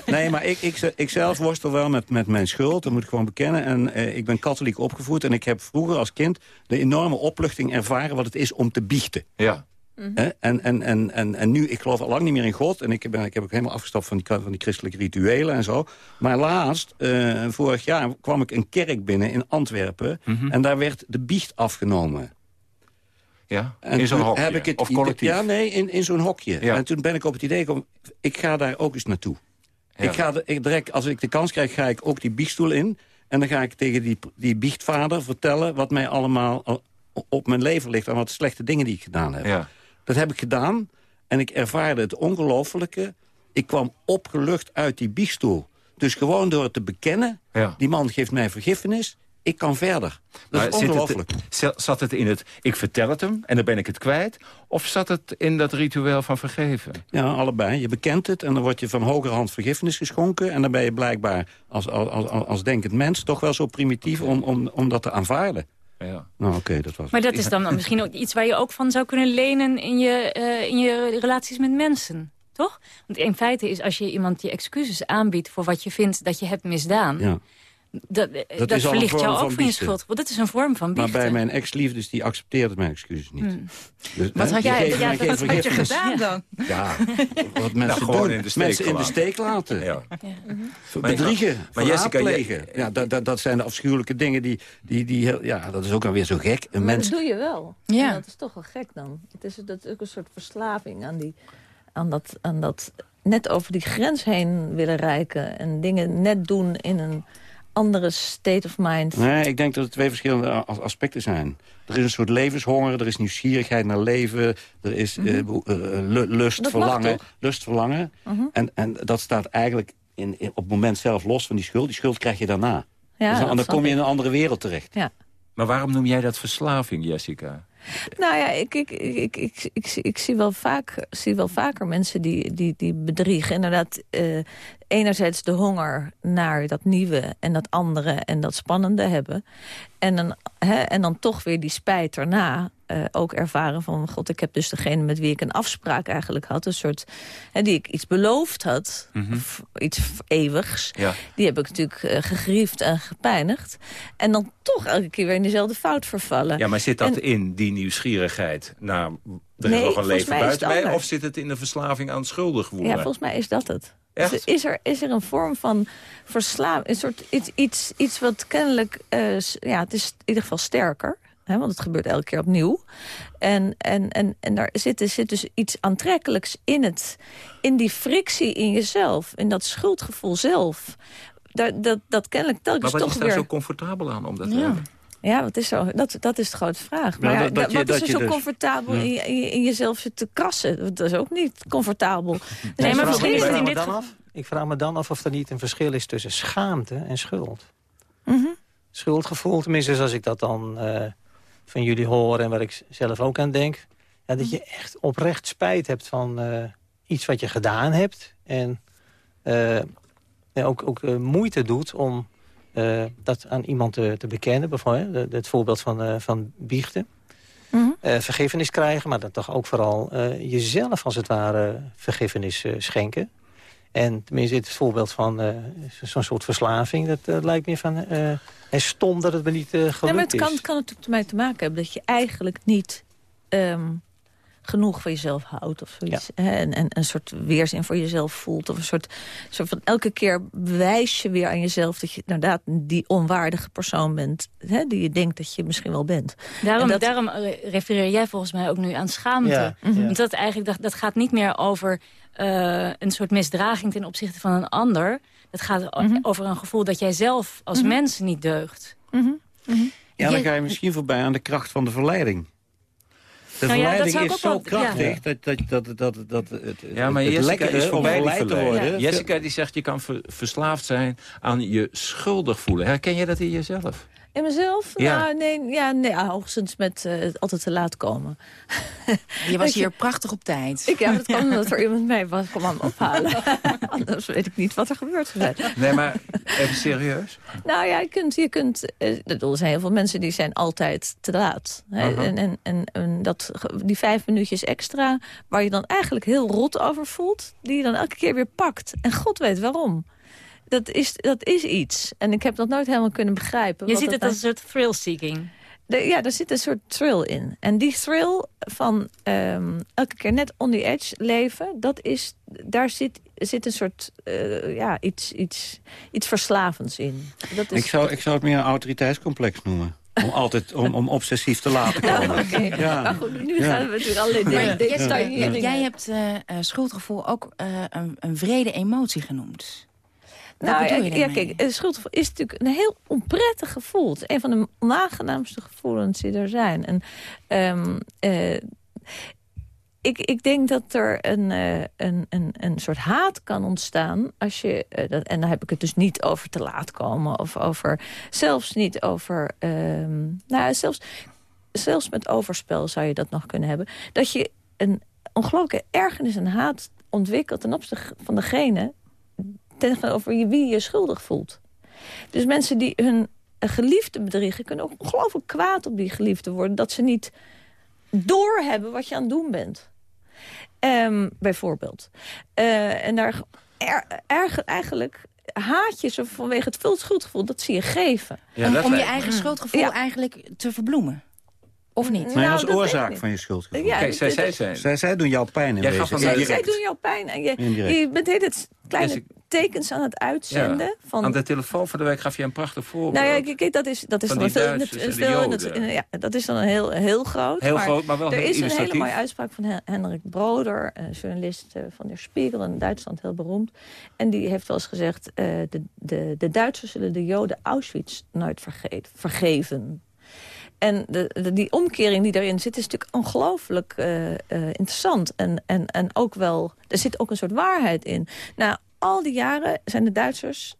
N: Nee, maar ik, ik, ik zelf worstel wel met, met mijn schuld. Dat moet ik gewoon bekennen. En eh, ik ben katholiek opgevoed. En ik heb vroeger als kind de enorme opluchting ervaren... wat het is om te biechten.
J: Ja.
N: Hè? En, en, en, en, en nu, ik geloof al lang niet meer in God. En ik, ben, ik heb ook helemaal afgestapt van die, van die christelijke rituelen en zo. Maar laatst, eh, vorig jaar, kwam ik een kerk binnen in Antwerpen.
J: Mhm.
N: En daar werd de biecht afgenomen.
J: Ja,
N: En
J: in zo'n hokje.
N: heb ik het
J: of collectief.
N: Ja, nee, in, in zo'n hokje.
J: Ja.
N: En toen ben ik op het idee gekomen, ik ga daar ook eens naartoe.
J: Ja.
N: Ik ga de- ik direct, als ik de kans krijg, ga ik ook die biechtstoel in. En dan ga ik tegen die, die biechtvader vertellen... wat mij allemaal al- op mijn leven ligt... en wat slechte dingen die ik gedaan heb.
J: Ja.
N: Dat heb ik gedaan. En ik ervaarde het ongelofelijke. Ik kwam opgelucht uit die biechtstoel. Dus gewoon door het te bekennen...
J: Ja.
N: die man geeft mij vergiffenis... ik kan verder. Dat
J: Maar
N: is ongelooflijk.
J: za- Zat het in het, ik vertel het hem en dan ben ik het kwijt? Of zat het in dat ritueel van vergeven?
N: Ja, allebei. Je bekent het en dan word je van hogerhand vergiffenis geschonken. En dan ben je blijkbaar als, als, als, als denkend mens toch wel zo primitief om, om, om dat te aanvaarden.
J: Ja.
N: Nou, oké, dat was
M: Maar dat is dan misschien ook iets waar je ook van zou kunnen lenen in je, eh, in je relaties met mensen. Toch? Want in feite is als je iemand je excuses aanbiedt voor wat je vindt dat je hebt misdaan.
N: Ja.
M: Dat, eh, dat,
N: is al een
M: verlicht
N: vorm
M: jou ook
N: van
M: je schuld. Want dat is een vorm van
N: Maar
M: biechten.
N: bij mijn ex-liefdes, die accepteerde mijn excuses niet.
M: Hmm.
N: Dus,
O: Wat
N: hè,
O: had jij, ja, wat had je gedaan dan?
N: Ja, wat mensen
J: gewoon
N: doen.
J: in de steek
N: mensen in de
J: laten.
N: steek laten.
J: Ja.
N: Bedriegen,
J: Maar Jessica, jij-
N: plegen. Ja, dat, dat, dat zijn de afschuwelijke dingen die... die, die heel, ja, dat is ook alweer zo gek. Een
L: Maar
N: mens...
L: dat doe je wel.
O: Ja.
L: Dat is toch wel gek dan. Het is, dat is ook een soort verslaving aan, die, aan, dat, aan dat net over die grens heen willen reiken... en dingen net doen in een andere state of mind.
N: Nee, ik denk dat het twee verschillende aspecten zijn. Er is een soort levenshonger, er is nieuwsgierigheid naar leven... er is mm lust, verlangen, lust, verlangen. Mhm. en, en dat staat eigenlijk in, op het moment zelf los van die schuld. Die schuld krijg je daarna. Ja, dus dan, kom je in een andere wereld terecht.
L: Ja.
J: Maar waarom noem jij dat verslaving, Jessica?
L: Nou ja, ik, ik, ik, ik, ik, ik, zie, wel vaak, zie wel vaker mensen die, die, die bedriegen. Inderdaad, uh, enerzijds de honger naar dat nieuwe en dat andere en dat spannende hebben. En dan, hè, en dan toch weer die spijt erna uh, ook ervaren van... god, ik heb dus degene met wie ik een afspraak eigenlijk had... een soort, hè, die ik iets beloofd had, mm iets eeuwigs... Ja. die heb ik natuurlijk uh, gegriefd en gepijnigd. En dan toch elke keer weer in dezelfde fout vervallen.
J: Ja, maar zit dat in, die nieuwsgierigheid? naar er is nog een leven buiten mij, of zit het in de verslaving aan schuldig worden?
L: Ja, volgens mij is dat het. Dus is, er, is er een vorm van verslaving, een soort iets, iets, iets wat kennelijk, uh, ja, het is in ieder geval sterker. Hè, want het gebeurt elke keer opnieuw. En, en, en, en daar zit, zit dus iets aantrekkelijks in het. In die frictie in jezelf. In dat schuldgevoel zelf. Dat, dat, dat kennelijk telkens
J: maar
L: toch weer...
J: wat is daar zo comfortabel aan om dat te hebben?
L: Ja, wat is zo, dat, dat is de grote vraag. Maar ja, dat, wat is er zo dus- comfortabel in, je, in, jezelf te krassen? Dat is ook niet comfortabel.
K: Nee, maar misschien is het in dit af, Ik vraag me dan af of er niet een verschil is tussen schaamte en schuld. Mm Schuldgevoel, tenminste als ik dat dan uh, van jullie hoor... en waar ik zelf ook aan denk... Ja, dat je echt oprecht spijt hebt van uh, iets wat je gedaan hebt... en uh, ook, ook moeite doet om dat aan iemand te, te bekennen. Bijvoorbeeld het voorbeeld van, van biechten. Mm -hmm. vergiffenis krijgen, maar dan toch ook vooral jezelf als het ware vergiffenis schenken. En tenminste het voorbeeld van zo'n soort verslaving... dat lijkt meer van, uh, het stom dat het me niet gelukt
L: ja, maar het kan, kan natuurlijk ermee te maken hebben... dat je eigenlijk niet um, genoeg van jezelf houdt. Of zoiets, hè, en, en een soort weerzin voor jezelf voelt. Of een soort, soort van elke keer bewijs je weer aan jezelf... dat je inderdaad die onwaardige persoon bent... Hè, die je denkt dat je misschien wel bent.
M: Daarom, dat... daarom eh, refereer jij volgens mij ook nu aan schaamte. Ja, ja. Want dat, eigenlijk, dat, dat gaat niet meer over uh, een soort misdraging... ten opzichte van een ander. Het gaat mm -hmm. over een gevoel dat jij zelf als mm -hmm. mens niet deugt.
L: Mm -hmm.
N: Ja, dan ga je misschien voorbij aan de kracht van de verleiding. De nou verleiding is zo wel, krachtig ja. dat, dat, dat, dat, dat het,
J: ja, maar het Jessica is voorbij verleid te worden. Ja. Jessica die zegt je kan ver, verslaafd zijn aan je schuldig voelen. Herken je dat in jezelf?
L: In mezelf? Ja. Nou, nee, ja, nee, hoogstens met uh, altijd te laat komen.
I: Je was hier prachtig op tijd.
L: Ik, ja, dat kwam omdat er iemand mee was, kwam aan ophalen. Anders weet ik niet wat er gebeurd is.
J: Nee, maar even serieus?
L: Nou ja, je kunt, je kunt uh, er zijn heel veel mensen die zijn altijd te laat. Hè? Uh -huh. en, en, en, en, dat, die vijf minuutjes extra, waar je dan eigenlijk heel rot over voelt... die je dan elke keer weer pakt. En God weet waarom dat is, dat is iets. En ik heb dat nooit helemaal kunnen begrijpen.
M: Je ziet het als een soort thrill-seeking.
L: Ja, er zit een soort thrill in. En die thrill van um, elke keer net on the edge leven... Dat is, daar zit, zit een soort uh, ja, iets, iets, iets verslavends in. Dat is,
N: ik, zou, ik zou het meer een autoriteitscomplex noemen. Om altijd om, om obsessief te laten komen.
L: Okay. ja. Maar goed, nu ja. gaan we natuurlijk allerlei dingen.
I: Jij, jij hebt uh, schuldgevoel ook uh, een, een vrede emotie genoemd.
L: Nou, ja, ja, kijk, schuldgevoel is natuurlijk een heel onprettig gevoel. Het is een van de onaangenaamste gevoelens die er zijn. En um, uh, ik, ik denk dat er een, uh, een, een, een soort haat kan ontstaan als je, uh, dat, en dan heb ik het dus niet over te laat komen of over, zelfs niet over, um, nou zelfs, zelfs met overspel zou je dat nog kunnen hebben, dat je een ongelooflijke ergernis en haat ontwikkelt ten opzichte van degene tegenover wie je schuldig voelt. Dus mensen die hun geliefde bedriegen... kunnen ook ongelooflijk kwaad op die geliefde worden... dat ze niet doorhebben wat je aan het doen bent. Um, bijvoorbeeld. Uh, en daar er, erg, eigenlijk haat je ze vanwege het schuldgevoel... dat ze je geven.
I: Ja, om, om je eigen schuldgevoel ja. eigenlijk te verbloemen. Of niet?
N: Nee, nou, als oorzaak van je schuldgevoel.
J: Ja, Kijk, zij, zij, zij,
N: zij, zij doen jouw pijn in
J: Jij
N: wezen.
L: Zij doen jouw pijn. En je, je bent hele kleine tekens aan het uitzenden. Van,
J: Aan de telefoon van de week gaf je een prachtig voorbeeld.
L: nou ja, kijk, dat is, dat is dan
J: die
L: veel, het-
J: de
L: het- ja, dat is dan een heel, heel groot.
J: Heel groot, maar wel
L: er
J: heel
L: is een hele mooie uitspraak van Hen- Hendrik Broder, een journalist eh, van Der Spiegel in Duitsland, heel beroemd. En die heeft wel eens gezegd, eh, de, de, de Duitsers zullen de Joden Auschwitz nooit verge- vergeven. En de, de- die omkering die daarin zit is natuurlijk ongelooflijk eh, eh, interessant. En, en, en ook wel, er zit ook een soort waarheid in. Na al die jaren zijn de Duitsers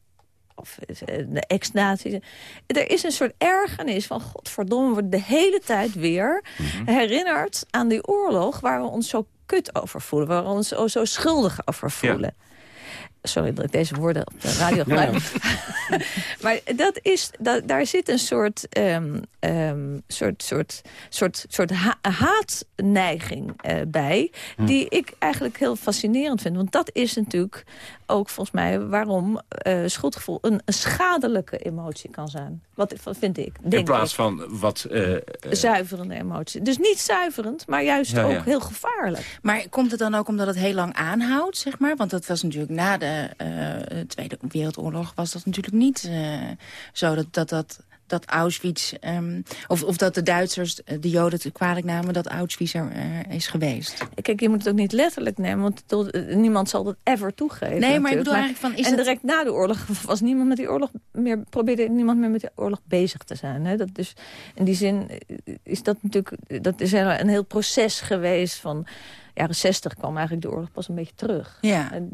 L: of eh, de ex-nazi's. Er is een soort ergernis van... godverdomme, we worden de hele tijd weer herinnerd aan die oorlog... waar we ons zo kut over voelen, waar we ons zo, zo schuldig over voelen. Sorry dat ik deze woorden op de radio gebruik. maar dat is, dat, daar zit een soort, ehm, ehm, soort, soort, soort, soort ha- haatneiging eh, bij... die ik eigenlijk heel fascinerend vind. Want dat is natuurlijk ook volgens mij waarom eh, schuldgevoel... Een, een schadelijke emotie kan zijn. Wat, vind ik, denk
J: In plaats
L: ik.
J: van wat... eh, eh,
L: Zuiverende emotie. Dus niet zuiverend, maar juist
J: Ja,
L: ook
J: ja.
L: heel gevaarlijk.
I: Maar komt het dan ook omdat het heel lang aanhoudt, zeg maar? Want dat was natuurlijk na de eh, Tweede Wereldoorlog... was dat natuurlijk niet eh, zo dat dat... dat dat Auschwitz, ehm, of, of dat de Duitsers eh, de Joden te kwalijk namen... dat Auschwitz er eh, is geweest.
L: Kijk, je moet het ook niet letterlijk nemen, want tot- eh, niemand zal dat ever toegeven.
I: Nee, maar ik bedoel eigenlijk van, is
L: en
I: het-
L: direct na de oorlog was niemand met die oorlog meer, probeerde niemand meer met die oorlog bezig te zijn. Hè? Dat dus, in die zin is dat natuurlijk, dat is een heel proces geweest van jaren zestig kwam eigenlijk de oorlog pas een beetje terug.
I: Ja.
L: En,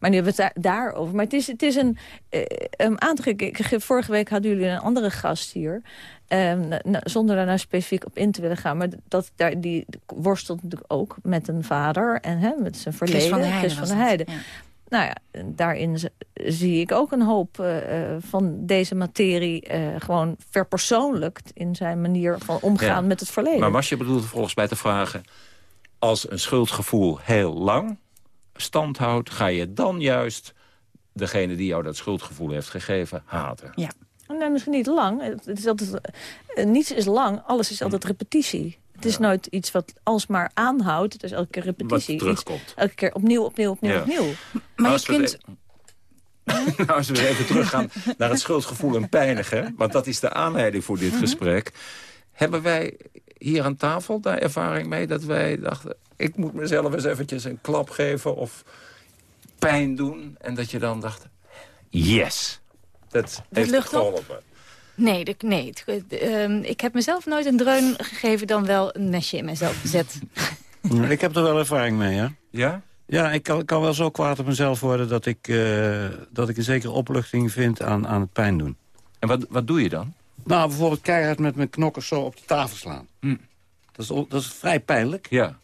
L: maar nu hebben we het daar, daarover. Maar het is, het is een eh, aantal keer- ik- Vorige week hadden jullie een andere gast hier. Ehm, nou, zonder daar nou specifiek op in te willen gaan. Maar dat, daar, die worstelt natuurlijk ook met een vader. En hè, met zijn
I: Chris
L: verleden.
I: van der Heijden
L: Chris van Heijden. Nou ja, daarin zie ik ook een hoop eh, eh, van deze materie... eh, gewoon verpersoonlijkt in zijn manier van omgaan
J: Ja.
L: met het verleden.
J: Maar was je bedoeld volgens mij te vragen... als een schuldgevoel heel lang stand houdt... ga je dan juist degene die jou dat schuldgevoel heeft gegeven haten?
I: Ja.
L: Nee, misschien niet lang. Het is altijd, eh, niets is lang, alles is altijd repetitie. Het is nooit iets wat alsmaar aanhoudt. Het is elke keer repetitie.
J: Wat terugkomt.
L: Iets- elke keer opnieuw, opnieuw, opnieuw,
J: Ja.
L: opnieuw.
I: Maar
J: als
I: je
J: we
I: kunt...
J: Nou, als we even teruggaan naar het schuldgevoel en pijnigen... want dat is de aanleiding voor dit gesprek... hebben wij hier aan tafel daar ervaring mee dat wij dachten... ik moet mezelf eens eventjes een klap geven of pijn doen... en dat je dan dacht, yes, dat, heeft
M: lucht op.
J: geholpen.
M: Nee, de, nee ehm, ik heb mezelf nooit een dreun gegeven... dan wel een mesje in mezelf gezet.
N: Ik heb er wel ervaring mee, ja.
J: Ja?
N: Ja, ik kan, kan wel zo kwaad op mezelf worden... dat ik, eh, dat ik een zekere opluchting vind aan, aan het pijn doen.
J: En wat, wat doe je dan?
N: Nou, bijvoorbeeld keihard met mijn knokkers zo op de tafel slaan.
J: Hm.
N: Dat, is, dat is vrij pijnlijk.
J: Ja.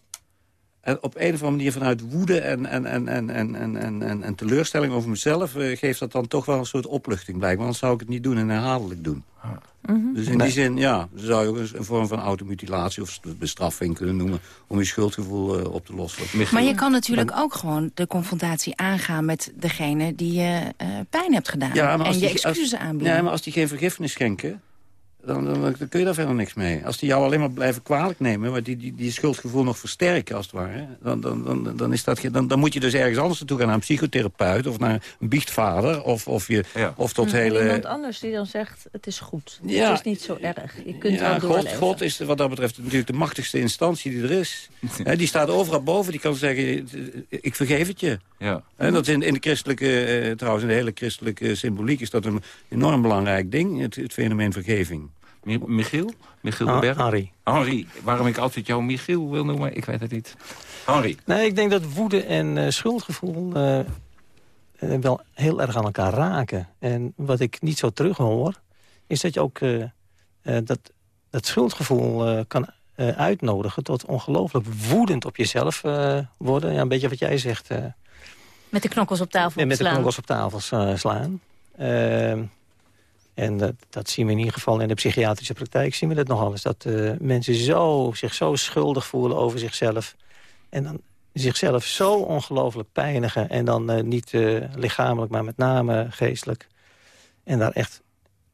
N: En op een of andere manier vanuit woede en, en, en, en, en, en, en, en teleurstelling over mezelf... Eh, geeft dat dan toch wel een soort opluchting blijkbaar. Anders zou ik het niet doen en herhaaldelijk doen. Ah. Mhm. Dus in die zin, ja, zou je een vorm van automutilatie... of bestraffing kunnen noemen om je schuldgevoel eh, op te lossen.
I: Maar je kan natuurlijk ook gewoon de confrontatie aangaan... met degene die je eh, pijn hebt gedaan
N: ja,
I: en je excuses aanbieden.
N: Ja, maar als die geen vergiffenis schenken... Dan, dan, dan kun je daar verder niks mee. Als die jou alleen maar blijven kwalijk nemen... maar die, die, die schuldgevoel nog versterken als het ware... Dan, dan, dan, dan, is dat, dan, dan moet je dus ergens anders naartoe gaan... naar een psychotherapeut of naar een biechtvader... of, of, je, of tot
L: En
N: hele...
L: Iemand anders die dan zegt, het is goed.
N: Ja.
L: Het is niet zo erg. Je kunt
N: ja, God, is wat dat betreft natuurlijk de machtigste instantie die er is. Hè, die staat overal boven, die kan zeggen, ik vergeef het je.
J: Ja.
N: En dat is in, in de christelijke, eh, trouwens in de hele christelijke symboliek... is dat een enorm belangrijk ding, het, het fenomeen vergeving.
J: Mi- Michiel? Michiel de
K: Ah,
J: Berg?
K: Henri.
J: Henri. Waarom ik altijd jou Michiel wil noemen, ik weet het niet. Henri.
K: Nee, ik denk dat woede en eh, schuldgevoel eh, eh, wel heel erg aan elkaar raken. En wat ik niet zo terug hoor, is dat je ook eh, eh, dat, dat schuldgevoel eh, kan eh, uitnodigen... tot ongelooflijk woedend op jezelf eh, worden. Ja, een beetje wat jij zegt. eh,
M: Met de knokkels op tafel
K: en met de
M: slaan.
K: knokkels op tafel eh, slaan. En dat, dat zien we in ieder geval in de psychiatrische praktijk. Zien we dat nogal eens. Dat eh, mensen zo, zich zo schuldig voelen over zichzelf. En dan zichzelf zo ongelooflijk pijnigen. En dan eh, niet eh, lichamelijk, maar met name geestelijk. En daar echt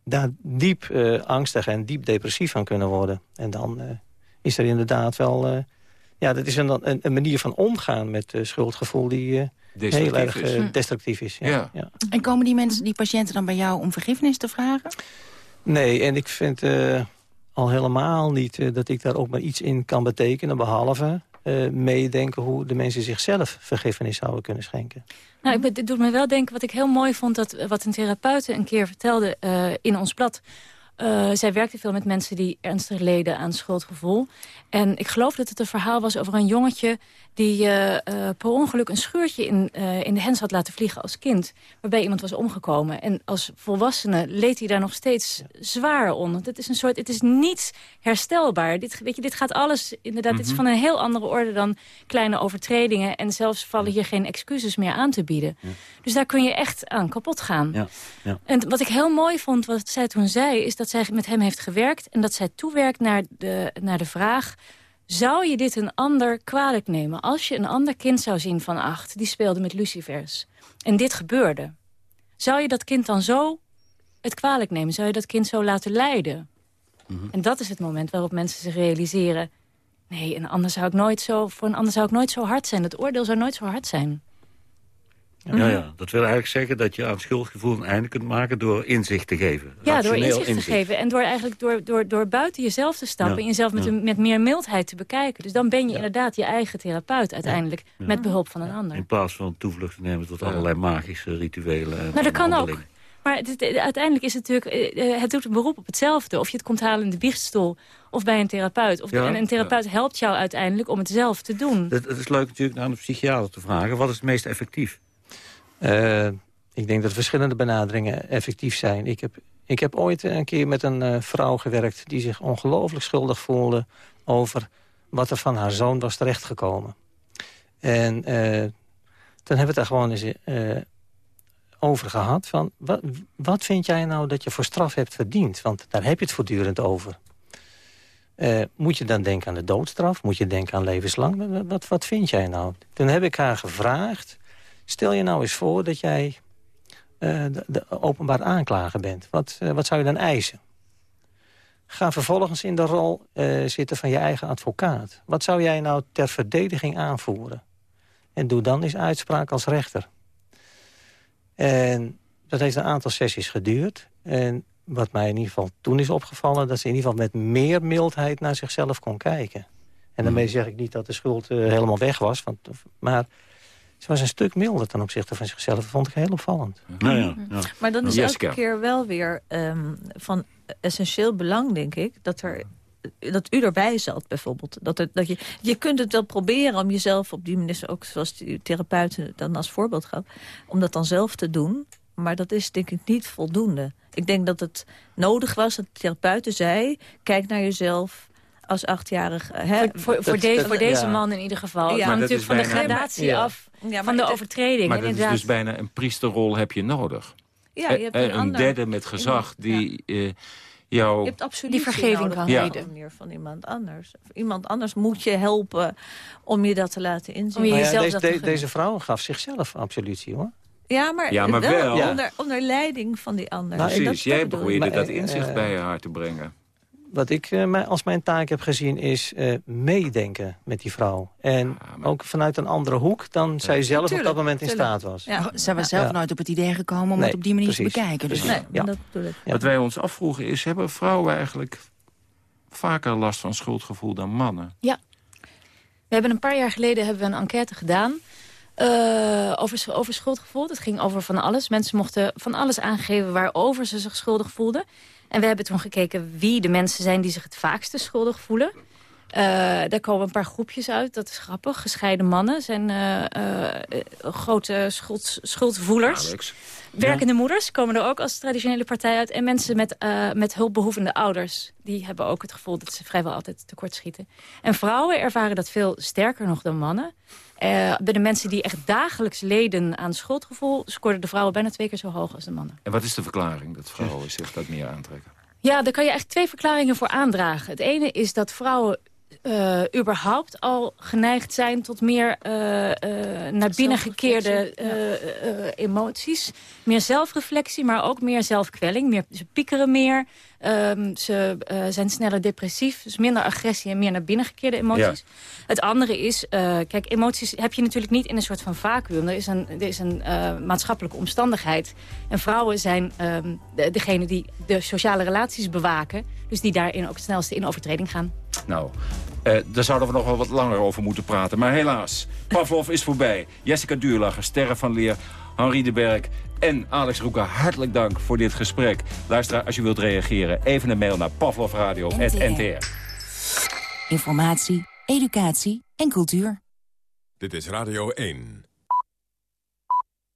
K: daar diep angstig en diep depressief van kunnen worden. En dan is er inderdaad wel... eh, ja, dat is een, een, een manier van omgaan met uh, schuldgevoel die uh, heel erg
J: is.
K: uh, destructief is. Ja. Ja.
I: En komen die mensen, die patiënten dan bij jou om vergiffenis te vragen?
K: Nee, en ik vind al helemaal niet dat ik daar ook maar iets in kan betekenen... behalve meedenken hoe de mensen zichzelf vergiffenis zouden kunnen schenken.
M: Nou, het doet me wel denken wat ik heel mooi vond... Dat, wat een therapeut een keer vertelde in ons blad uh, zij werkte veel met mensen die ernstig leden aan schuldgevoel. En ik geloof dat het een verhaal was over een jongetje... die uh, uh, per ongeluk een scheurtje in, in de hens had laten vliegen als kind. Waarbij iemand was omgekomen. En als volwassene leed hij daar nog steeds zwaar onder. Het is een soort, het is niet herstelbaar. Dit, weet je, dit gaat alles, inderdaad, dit is
J: Mhm.
M: van een heel andere orde dan kleine overtredingen. En zelfs vallen hier geen excuses meer aan te bieden. Dus daar kun je echt aan kapot gaan.
N: Ja, ja.
M: En wat ik heel mooi vond, wat zij toen zei... is dat zij met hem heeft gewerkt en dat zij toewerkt naar de, naar de vraag... zou je dit een ander kwalijk nemen? Als je een ander kind zou zien van acht, die speelde met lucifers... en dit gebeurde, zou je dat kind dan zo het kwalijk nemen? Zou je dat kind zo laten lijden? En dat is het moment waarop mensen zich realiseren... nee, een ander zou ik nooit zo, voor een ander zou ik nooit zo hard zijn. Het oordeel zou nooit zo hard zijn.
N: Ja, ja, dat wil eigenlijk zeggen dat je aan schuldgevoel een einde kunt maken door inzicht te geven.
M: Ja, door
N: Rationeel
M: inzicht te geven. En door eigenlijk door, door, door buiten jezelf te stappen...
N: Ja,
M: en jezelf met,
N: ja.
M: een- met meer mildheid te bekijken. Dus dan ben je inderdaad je eigen therapeut uiteindelijk...
N: Ja.
M: met behulp van een ander.
N: In plaats van toevlucht te nemen tot allerlei magische rituelen. En
M: Nou, dat kan ook. Maar het, het- uiteindelijk is het natuurlijk... eh, eh, het doet een beroep op hetzelfde. Of je het komt halen in de biechtstoel of bij een therapeut. Of,
N: Ja,
M: en een therapeut helpt jou uiteindelijk om het zelf te doen.
N: Het, het is leuk natuurlijk naar een psychiater te vragen. Wat is het meest effectief?
K: Eh, ik denk dat verschillende benaderingen effectief zijn. Ik heb, ik heb ooit een keer met een eh, vrouw gewerkt... die zich ongelooflijk schuldig voelde over wat er van haar zoon was terechtgekomen. En eh, toen hebben we het daar gewoon eens over gehad. Van, wat, wat vind jij nou dat je voor straf hebt verdiend? Want daar heb je het voortdurend over. Moet je dan denken aan de doodstraf? Moet je denken aan levenslang? Wat, wat, wat vind jij nou? Toen heb ik haar gevraagd... Stel je nou eens voor dat jij eh, de, de openbaar aanklager bent. Wat, eh, wat zou je dan eisen? Ga vervolgens in de rol eh, zitten van je eigen advocaat. Wat zou jij nou ter verdediging aanvoeren? En doe dan eens uitspraak als rechter. En dat heeft een aantal sessies geduurd. En wat mij in ieder geval toen is opgevallen... dat ze in ieder geval met meer mildheid naar zichzelf kon kijken. En daarmee zeg ik niet dat de schuld helemaal weg was. Want, maar ze was een stuk milder ten opzichte van zichzelf. Dat vond ik heel opvallend.
N: Nou ja, ja.
L: Maar dan is
K: Jessica.
L: elke keer wel weer ehm, van essentieel belang, denk ik... dat er dat u erbij zat, bijvoorbeeld. Dat er, dat je, je kunt het wel proberen om jezelf op die manier... ook zoals die therapeuten dan als voorbeeld gaf... om dat dan zelf te doen. Maar dat is denk ik niet voldoende. Ik denk dat het nodig was dat de therapeuten zei... kijk naar jezelf als achtjarig... Hè,
M: Voor, voor, voor, deze, voor deze man in ieder geval.
L: Ja.
M: Het hangt natuurlijk van de gradatie
L: Ja.
M: af
L: Ja,
M: van de overtreding.
J: Maar dat is dus bijna een priesterrol heb je nodig.
L: Ja, je hebt
J: Eh,
L: een
J: een
L: ander-
J: derde met gezag die eh, jou...
L: Je hebt absoluut
M: Die vergeving kan
L: een
J: bieden.
L: manier van iemand anders. Iemand anders moet je helpen om je dat te laten inzien.
M: Je
K: ja, deze,
M: dat te
K: de-
M: gunnen.
K: deze vrouw gaf zichzelf absolutie, hoor.
L: Ja, maar,
J: Ja, maar wel- Ja.
L: Onder, onder leiding van die ander.
K: Nou,
J: Precies,
L: dat
J: jij
L: bedoel
J: probeerde
L: ik.
J: dat
K: eh,
J: inzicht
K: eh,
J: bij haar te brengen.
K: Wat ik eh, mij- als mijn taak heb gezien is eh, meedenken met die vrouw. En ook vanuit een andere hoek dan zij zelf op
L: Tuurlijk,
K: dat moment in
L: tuurlijk.
K: staat was.
L: Ja.
I: Zij was zelf
K: Ja.
I: nooit op het idee gekomen om
K: Nee,
I: het op die manier
K: precies,
I: te bekijken. Dus,
K: precies.
L: Nee,
K: Ja.
L: dat.
J: Wat wij ons afvroegen is, hebben vrouwen eigenlijk vaker last van schuldgevoel dan mannen?
M: Ja. We hebben een paar jaar geleden hebben we een enquête gedaan... eh, over, over schuldgevoel. Het ging over van alles. Mensen mochten van alles aangeven waarover ze zich schuldig voelden. En we hebben toen gekeken wie de mensen zijn die zich het vaakste schuldig voelen. Eh, daar komen een paar groepjes uit, dat is grappig. Gescheiden mannen zijn eh, eh, grote schuld, schuldvoelers.
J: Alex.
M: Werkende moeders komen er ook als traditionele partij uit. En mensen met, met hulpbehoevende ouders. Die hebben ook het gevoel dat ze vrijwel altijd tekortschieten. En vrouwen ervaren dat veel sterker nog dan mannen. Eh, bij de mensen die echt dagelijks leden aan schuldgevoel... scoorden de vrouwen bijna twee keer zo hoog als de mannen.
J: En wat is de verklaring dat vrouwen zich dat meer aantrekken?
M: Ja, daar kan je eigenlijk twee verklaringen voor aandragen. Het ene is dat vrouwen eh, überhaupt al geneigd zijn tot meer eh, eh, naar binnen gekeerde emoties. Meer zelfreflectie, maar ook meer zelfkwelling. Meer, ze piekeren meer, Ehm, ze eh, zijn sneller depressief, dus minder agressie en meer naar binnen gekeerde emoties. Het andere is, uh, kijk, emoties heb je natuurlijk niet in een soort van vacuüm. Er is een, er is een uh, maatschappelijke omstandigheid. En vrouwen zijn um, de, degene die de sociale relaties bewaken. Dus die daarin ook het snelste in overtreding gaan.
J: Nou, uh, daar zouden we nog wel wat langer over moeten praten. Maar helaas, Pavlov is voorbij. Jessica Duurlager, Sterren van Leer, Henri de Berg en Alex Roeka, hartelijk dank voor dit gesprek. Luister, als je wilt reageren, even een mail naar pavlovradio.ntr.
I: Informatie, educatie en cultuur.
A: Dit is Radio 1.